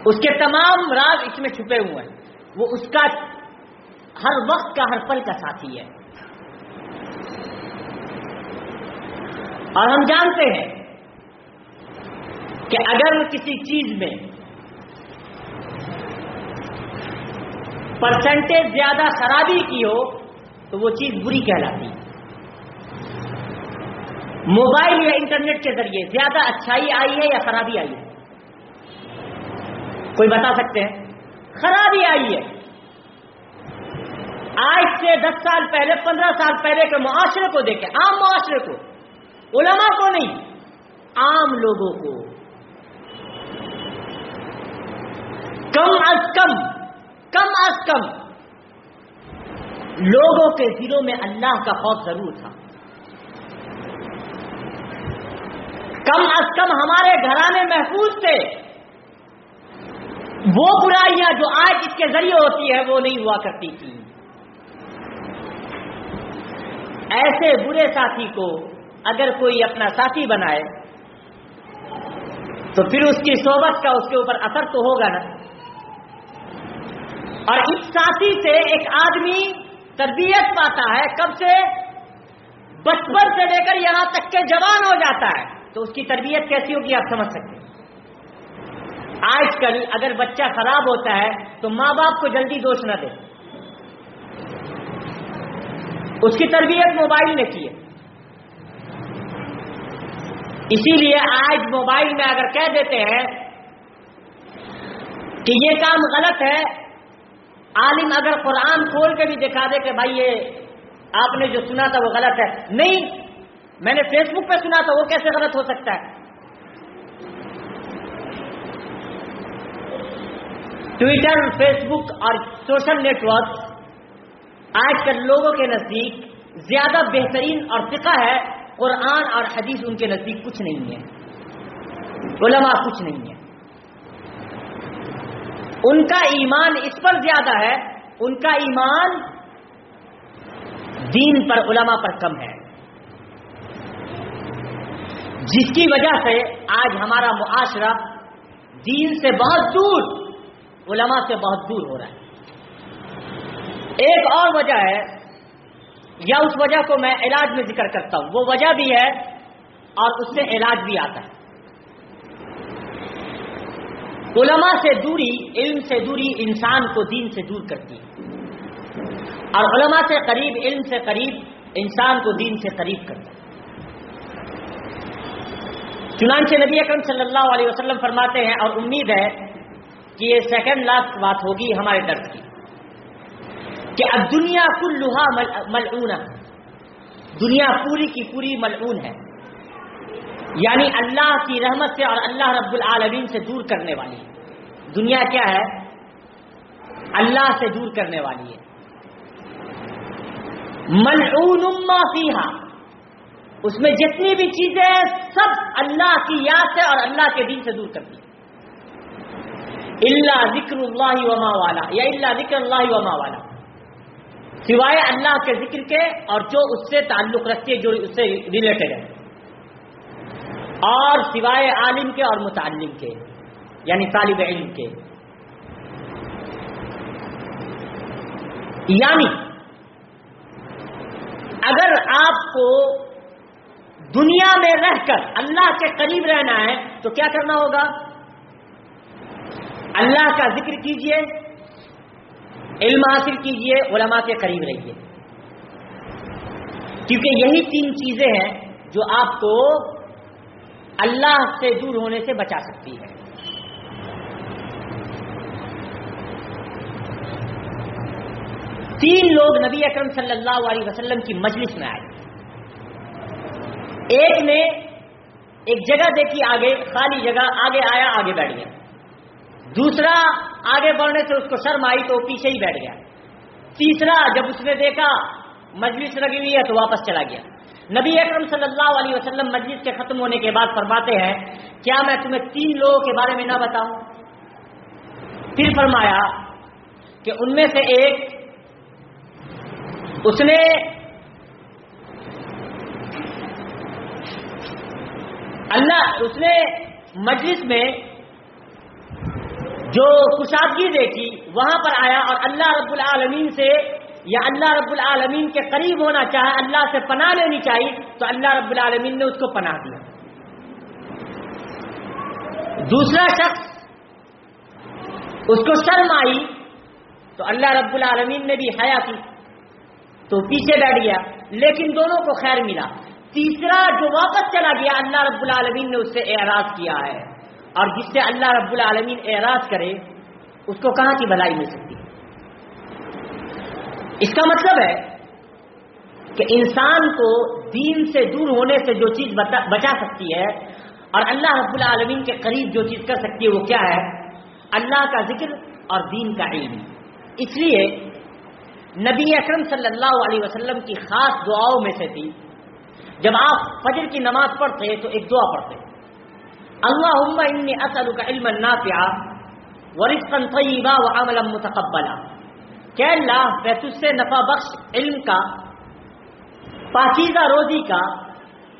اس کے تمام راز اس میں چھپے ہوئے ہیں۔ وہ اس کا ہر وقت کا ہر پل کا ساتھی ہے۔ اور ہم جانتے ہیں کہ اگر کسی چیز میں پرسنٹیج زیادہ خرابی کی ہو، تو وہ چیز بری کہلاتی۔ ہے موبائل یا انٹرنیٹ کے ذریعے زیادہ اچھائی آئی ہے یا خرابی آئی ہے؟ کوئی بتا سکتے ہیں؟ خرابی آئی ہے۔ آج سے دس سال پہلے، پندرہ سال پہلے کے معاشرے کو دیکھیں، عام معاشرے کو، علماء کو نہیں، عام لوگوں کو۔ کم از کم کم از کم لوگوں کے دلوں میں اللہ کا خوف ضرور تھا۔ کم از کم ہمارے گھرانے محفوظ تھے۔ وہ برائیاں جو آج اس کے ذریعے ہوتی ہے وہ نہیں ہوا کرتی تھی ایسے برے ساتھی کو اگر کوئی اپنا ساتھی بنائے، تو پھر اس کی صحبت کا اس کے اوپر اثر تو ہوگا نا۔ اور اس ساتھی سے ایک آدمی تربیت پاتا ہے، کب سے؟ بچپن سے لے کر یہاں تک کے جوان ہو جاتا ہے۔ تو اس کی تربیت کیسی ہوگی آپ سمجھ سکتے ہیں؟ آج کل اگر بچہ خراب ہوتا ہے تو ماں باپ کو جلدی دوش نہ دے۔ اس کی تربیت موبائل نے کی ہے۔ اسی لیے آج موبائل میں اگر کہہ دیتے ہیں کہ یہ کام غلط ہے، عالم اگر قرآن کھول کے بھی دکھا دے کہ بھائی یہ آپ نے جو سنا تھا وہ غلط ہے۔ نہیں، میں نے فیس بک پہ سنا تھا، وہ کیسے غلط ہو سکتا ہے؟ ٹویٹر، فیس بک اور سوشل نیٹ ورک آج کل لوگوں کے نزدیک زیادہ بہترین اور فقہ ہے قرآن اور حدیث ان کے نزدیک کچھ نہیں ہے۔ علماء کچھ نہیں ہے۔ ان کا ایمان اس پر زیادہ ہے، ان کا ایمان دین پر، علماء پر کم ہے۔ جس کی وجہ سے آج ہمارا معاشرہ دین سے بہت دور، علماء سے بہت دور ہو رہا ہے۔ ایک اور وجہ ہے، یا اس وجہ کو میں علاج میں ذکر کرتا ہوں، وہ وجہ بھی ہے اور اس سے علاج بھی آتا ہے۔ علماء سے دوری، علم سے دوری انسان کو دین سے دور کرتی ہے۔ اور علماء سے قریب، علم سے قریب انسان کو دین سے قریب کرتا ہے۔ چنانچہ نبی اکرم صلی اللہ علیہ وسلم فرماتے ہیں، اور امید ہے کہ یہ سیکنڈ لاسٹ بات ہوگی ہمارے درد کی۔ کہ اب دنیا کل لوہا ملعون دنیا پوری کی پوری ملعون ہے۔ یعنی اللہ کی رحمت سے اور اللہ رب العالمین سے دور کرنے والی ہے۔ دنیا کیا ہے؟ اللہ سے دور کرنے والی ہے۔ ملعون ما فیہا۔ اس میں جتنی بھی چیزیں ہیں، سب اللہ کی یاد سے اور اللہ کے دین سے دور کرتی اللہ ذکر اللہ وما والا، یا اللہ ذکر اللہ وما والا۔ سوائے اللہ کے ذکر کے اور جو اس سے تعلق رکھتے جو اس سے ریلیٹڈ ہے۔ اور سوائے عالم کے اور متعلم کے یعنی طالب علم کے۔ یعنی اگر آپ کو دنیا میں رہ کر اللہ کے قریب رہنا ہے، تو کیا کرنا ہوگا؟ اللہ کا ذکر کیجیے۔ علم حاصل کیجیے، علماء کے قریب رہیے۔ کیونکہ یہی تین چیزیں ہیں جو آپ کو اللہ سے دور ہونے سے بچا سکتی ہے تین لوگ نبی اکرم صلی اللہ علیہ وسلم کی مجلس میں آئے۔ ایک نے ایک جگہ دیکھی، آگے، خالی جگہ، آگے آیا، آگے بیٹھ گیا۔ دوسرا آگے بڑھنے سے اس کو شرم آئی تو وہ پیچھے ہی بیٹھ گیا۔ تیسرا، جب اس نے دیکھا مجلس لگی ہوئی ہے تو واپس چلا گیا۔ نبی اکرم صلی اللہ علیہ وسلم مجلس کے ختم ہونے کے بعد فرماتے ہیں، کیا میں تمہیں تین لوگوں کے بارے میں نہ بتاؤں؟ پھر فرمایا کہ ان میں سے ایک، اس نے اللہ، اس نے مجلس میں جو کشادگی دیکھی، وہاں پر آیا اور اللہ رب العالمین سے، یا اللہ رب العالمین کے قریب ہونا چاہے اللہ سے پناہ لینی چاہیے تو اللہ رب العالمین نے اس کو پناہ دیا۔ دوسرا شخص اس کو شرم آئی، تو اللہ رب العالمین نے بھی حیا کی، تو پیچھے بیٹھ گیا، لیکن دونوں کو خیر ملا۔ تیسرا جو واپس چلا گیا، اللہ رب العالمین نے اس سے اعراض کیا ہے۔ اور جس سے اللہ رب العالمین اعراض کرے، اس کو کہاں کی بھلائی مل سکتی؟ اس کا مطلب ہے کہ انسان کو دین سے دور ہونے سے جو چیز بچا سکتی ہے، اور اللہ رب العالمین کے قریب جو چیز کر سکتی ہے، وہ کیا ہے؟ اللہ کا ذکر اور دین کا علم۔ اس لیے نبی اکرم صلی اللہ علیہ وسلم کی خاص دعاؤں میں سے تھی۔ جب آپ فجر کی نماز پڑھتے تو ایک دعا پڑھتے اللہ انی اصل کا علم نافع ورزقا طیبا وعملا متقبلا. کہ اللہ میں تجھ سے نفع بخش علم کا پاکیزہ روزی کا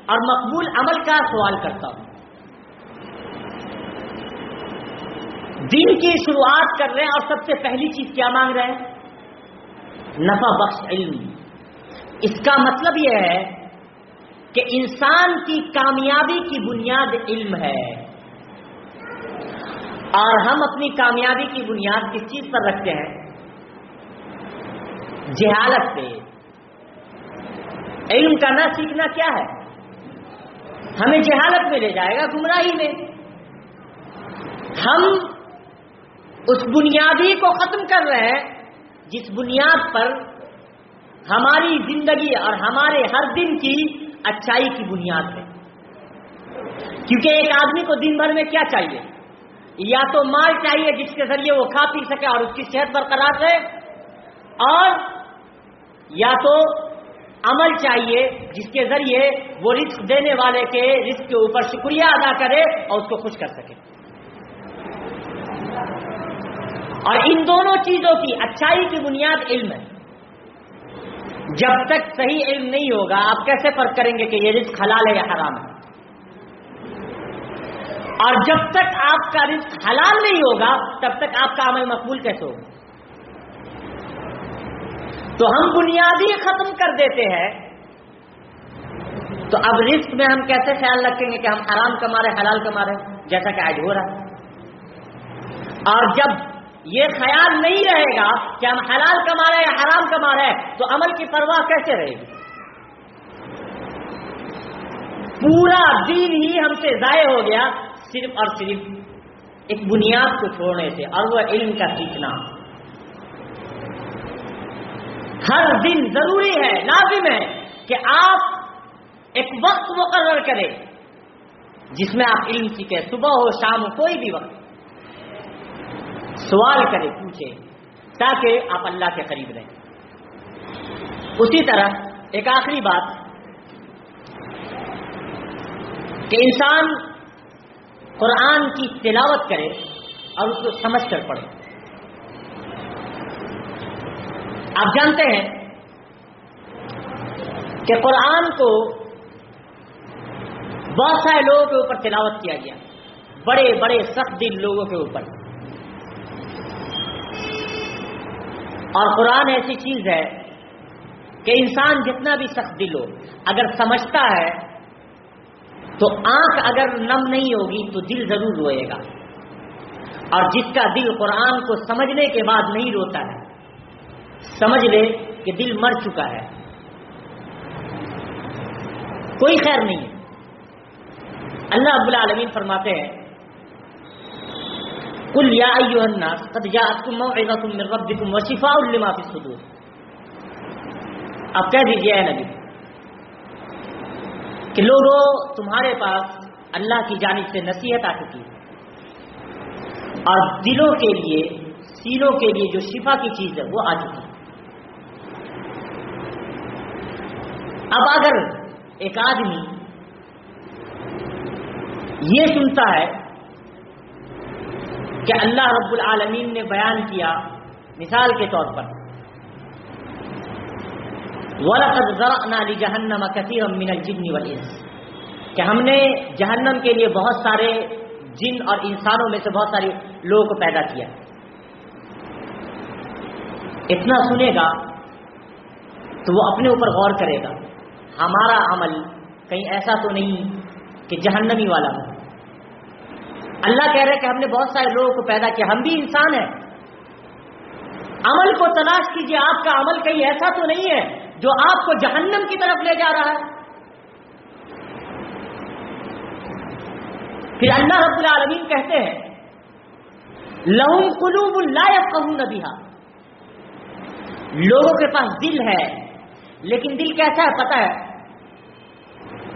اور مقبول عمل کا سوال کرتا ہوں دن کی شروعات کر رہے ہیں اور سب سے پہلی چیز کیا مانگ رہے ہیں نفع بخش علم اس کا مطلب یہ ہے کہ انسان کی کامیابی کی بنیاد علم ہے۔ اور ہم اپنی کامیابی کی بنیاد کس چیز پر رکھتے ہیں؟ جہالت پہ۔ علم کا نہ سیکھنا کیا ہے؟ ہمیں جہالت میں لے جائے گا گمراہی میں۔ ہم اس بنیادی کو ختم کر رہے ہیں، جس بنیاد پر ہماری زندگی اور ہمارے ہر دن کی اچھائی کی بنیاد ہے۔ کیونکہ ایک آدمی کو دن بھر میں کیا چاہیے؟ یا تو مال چاہیے جس کے ذریعے وہ کھا پی سکے اور اس کی صحت برقرار رہے، اور یا تو عمل چاہیے جس کے ذریعے وہ رزق دینے والے کے رزق کے اوپر شکریہ ادا کرے اور اس کو خوش کر سکے۔ اور ان دونوں چیزوں کی اچھائی کی بنیاد علم ہے۔ جب تک صحیح علم نہیں ہوگا، آپ کیسے فرق کریں گے کہ یہ رزق حلال ہے یا حرام ہے؟ اور جب تک آپ کا رزق حلال نہیں ہوگا، تب تک آپ کا عمل مقبول کیسے ہوگا؟ تو ہم بنیادی ختم کر دیتے ہیں۔ تو اب رزق میں ہم کیسے خیال رکھیں گے کہ ہم حرام کما رہے، حلال کما رہے؟ جیسا کہ آج ہو رہا ہے۔ اور جب یہ خیال نہیں رہے گا کہ ہم حلال کما رہے ہیں حرام کما رہے ہیں، تو عمل کی پرواہ کیسے رہے گی؟ پورا دین ہی ہم سے ضائع ہو گیا، صرف اور صرف ایک بنیاد کو چھوڑنے سے، اور وہ علم کا سیکھنا۔ ہر دن ضروری ہے، لازم ہے کہ آپ ایک وقت مقرر کریں، جس میں آپ علم سیکھیں، صبح ہو شام ہو، کوئی بھی وقت۔ سوال کرے، پوچھے، تاکہ آپ اللہ کے قریب رہیں۔ اسی طرح ایک آخری بات، کہ انسان قرآن کی تلاوت کرے اور اس کو سمجھ کر پڑھے۔ آپ جانتے ہیں کہ قرآن کو بہت سارے لوگوں کے اوپر تلاوت کیا گیا، بڑے بڑے سخت دل لوگوں کے اوپر۔ اور قرآن ایسی چیز ہے کہ انسان جتنا بھی سخت دل ہو، اگر سمجھتا ہے، تو آنکھ اگر نم نہیں ہوگی تو دل ضرور روئے گا۔ اور جس کا دل قرآن کو سمجھنے کے بعد نہیں روتا ہے، سمجھ لے کہ دل مر چکا ہے۔ کوئی خیر نہیں ہے۔ اللہ ابو العالمین فرماتے ہیں کل یا الناس قد جاءتكم موعظه من ربكم وشفاء لما في الصدور. اب کہہ دیجیے اے نبی، کہ لوگوں تمہارے پاس اللہ کی جانب سے نصیحت آ چکی ہے۔ اور دلوں کے لیے، سینوں کے لیے جو شفا کی چیز ہے، وہ آ چکی ہے۔ اب اگر ایک آدمی یہ سنتا ہے کہ اللہ رب العالمین نے بیان کیا مثال کے طور پر۔ ورقد ذرأنا لجہنم كثيرا من الجن والانس کہ ہم نے جہنم کے لیے بہت سارے جن اور انسانوں میں سے بہت سارے لوگوں کو پیدا کیا۔ اتنا سنے گا تو وہ اپنے اوپر غور کرے گا۔ ہمارا عمل کہیں ایسا تو نہیں کہ جہنمی والا ہو۔ اللہ کہہ رہے کہ ہم نے بہت سارے لوگوں کو پیدا کیا، ہم بھی انسان ہیں۔ عمل کو تلاش کیجیے، آپ کا عمل کہیں ایسا تو نہیں ہے جو آپ کو جہنم کی طرف لے جا رہا ہے۔ پھر اللہ رب العالمین کہتے ہیں، لہم قلوب اللہ کہوں نبیہ لوگوں کے پاس دل ہے، لیکن دل کیسا ہے پتا ہے؟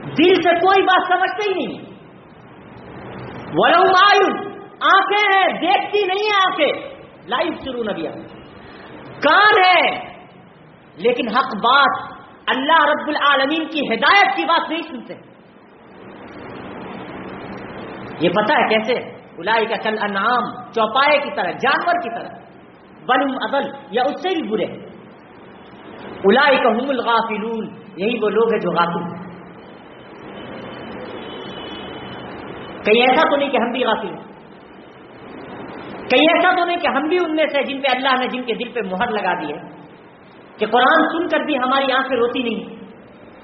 دل سے کوئی بات سمجھتے ہی نہیں۔ آنکھیں ہیں، دیکھتی نہیں ہے آنکھیں۔ لائف شروع نبی کان ہے، لیکن حق بات اللہ رب العالمین کی ہدایت کی بات نہیں سنتے۔ یہ پتا ہے کیسے؟ الائی کا کل انعام چوپائے کی طرح، جانور کی طرح۔ بنم ادل یا اس سے بھی برے۔ الائی کا حم الغافلون، یہی وہ لوگ ہیں جو غافل ہیں۔ کہیں ایسا تو نہیں کہ ہم بھی غافل ہیں؟ کہیں ایسا تو نہیں کہ ہم بھی ان میں سے جن پہ اللہ نے جن کے دل پہ مہر لگا دی ہے؟ کہ قرآن سن کر بھی ہماری آنکھیں روتی نہیں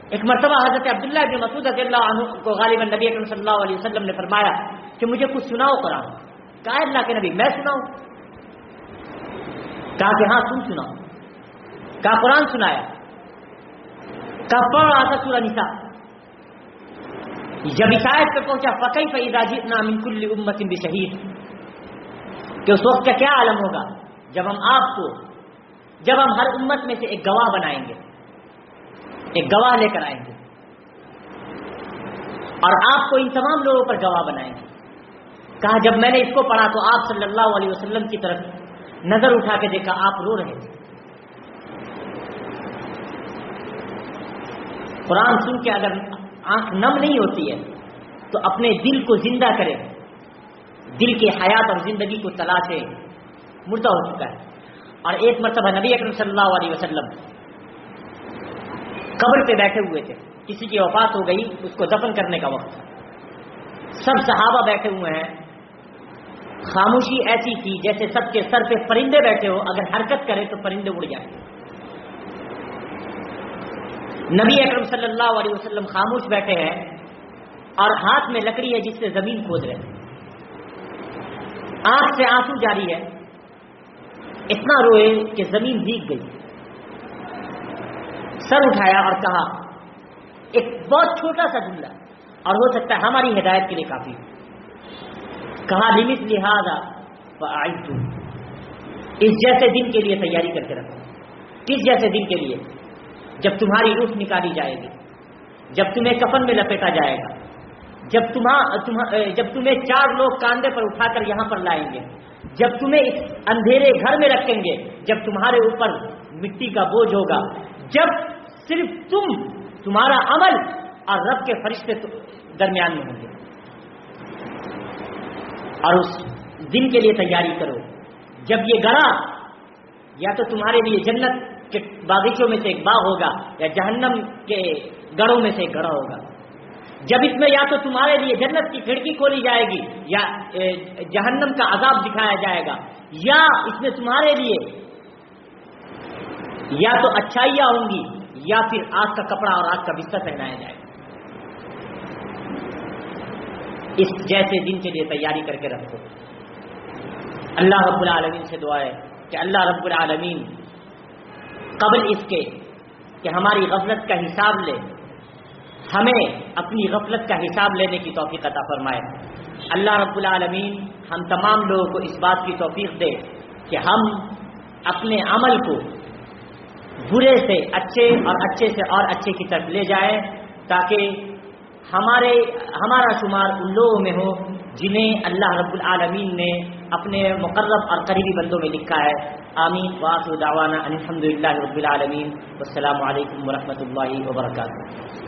ایک مرتبہ حضرت عبداللہ بن مسعود رضی اللہ عنہ کو غالباً نبی اکرم صلی اللہ علیہ وسلم نے فرمایا کہ مجھے کچھ سناؤ قرآن۔ کہا اللہ کے نبی، میں سناؤں۔ کہا کہ ہاں تم سناؤ۔ کہا قرآن سنایا۔ کہا، پڑھ رہا تھا سورہ نساء۔ جب عشایت پہ پہنچا فقی فیدا جتنا من کل امت بھی شہید کہ اس وقت کا کیا عالم ہوگا؟ جب ہم آپ کو، جب ہم ہر امت میں سے ایک گواہ بنائیں گے، ایک گواہ لے کر آئیں گے، اور آپ کو ان تمام لوگوں پر گواہ بنائیں گے۔ کہا، جب میں نے اس کو پڑھا تو آپ صلی اللہ علیہ وسلم کی طرف نظر اٹھا کے دیکھا، آپ رو رہے تھے۔ قرآن سن کے اگر آنکھ نم نہیں ہوتی ہے، تو اپنے دل کو زندہ کرے۔ دل کے حیات اور زندگی کو تلاشے مردہ ہو چکا ہے۔ اور ایک مرتبہ نبی اکرم صلی اللہ علیہ وسلم قبر پہ بیٹھے ہوئے تھے۔ کسی کی وفات ہو گئی، اس کو دفن کرنے کا وقت۔ سب صحابہ بیٹھے ہوئے ہیں۔ خاموشی ایسی تھی جیسے سب کے سر پہ پرندے بیٹھے ہو اگر حرکت کرے تو پرندے اڑ جائیں۔ نبی اکرم صلی اللہ علیہ وسلم خاموش بیٹھے ہیں اور ہاتھ میں لکڑی ہے جس سے زمین کھود رہے آنکھ سے آنسو جاری ہے۔ اتنا روئے کہ زمین بھیگ گئی۔ سر اٹھایا اور کہا، ایک بہت چھوٹا سا جملہ، اور ہو سکتا ہے ہماری ہدایت کے لیے کافی۔ کہا لمٹ لہٰذا اس جیسے دن کے لیے تیاری کر کے رکھو۔ کس جیسے دن کے لیے۔ جب تمہاری روح نکالی جائے گی، جب تمہیں کفن میں لپیٹا جائے گا، جب تمہاں جب تمہیں چار لوگ کاندھے پر اٹھا کر یہاں پر لائیں گے، جب تمہیں اس اندھیرے گھر میں رکھیں گے، جب تمہارے اوپر مٹی کا بوجھ ہوگا، جب صرف تم، تمہارا عمل اور رب کے فرشتے درمیان میں ہوں گے۔ اور اس دن کے لیے تیاری کرو، جب یہ گڑا یا تو تمہارے لیے جنت کے باغیچوں میں سے ایک باغ ہوگا یا جہنم کے گڑوں میں سے ایک گڑا ہوگا۔ جب اس میں یا تو تمہارے لیے جنت کی کھڑکی کھولی جائے گی یا جہنم کا عذاب دکھایا جائے گا، یا اس میں تمہارے لیے یا تو اچھائیاں ہوں گی، یا پھر آگ کا کپڑا اور آگ کا بستر پہنایا جائے گا۔ اس جیسے دن کے لیے تیاری کر کے رکھو۔ اللہ رب العالمین سے دعا ہے کہ اللہ رب العالمین قبل اس کے کہ ہماری غفلت کا حساب لے، ہمیں اپنی غفلت کا حساب لینے کی توفیق عطا فرمائے۔ اللہ رب العالمین ہم تمام لوگوں کو اس بات کی توفیق دے کہ ہم اپنے عمل کو برے سے اچھے اور اچھے سے اور اچھے کی طرف لے جائیں تاکہ ہمارے، ہمارا شمار ان لوگوں میں ہو جنہیں اللہ رب العالمین نے اپنے مقرب اور قریبی بندوں میں لکھا ہے۔ آمین۔ واقع دعوانا الحمد للہ رب العالمین۔ السلام علیکم ورحمۃ اللہ وبرکاتہ۔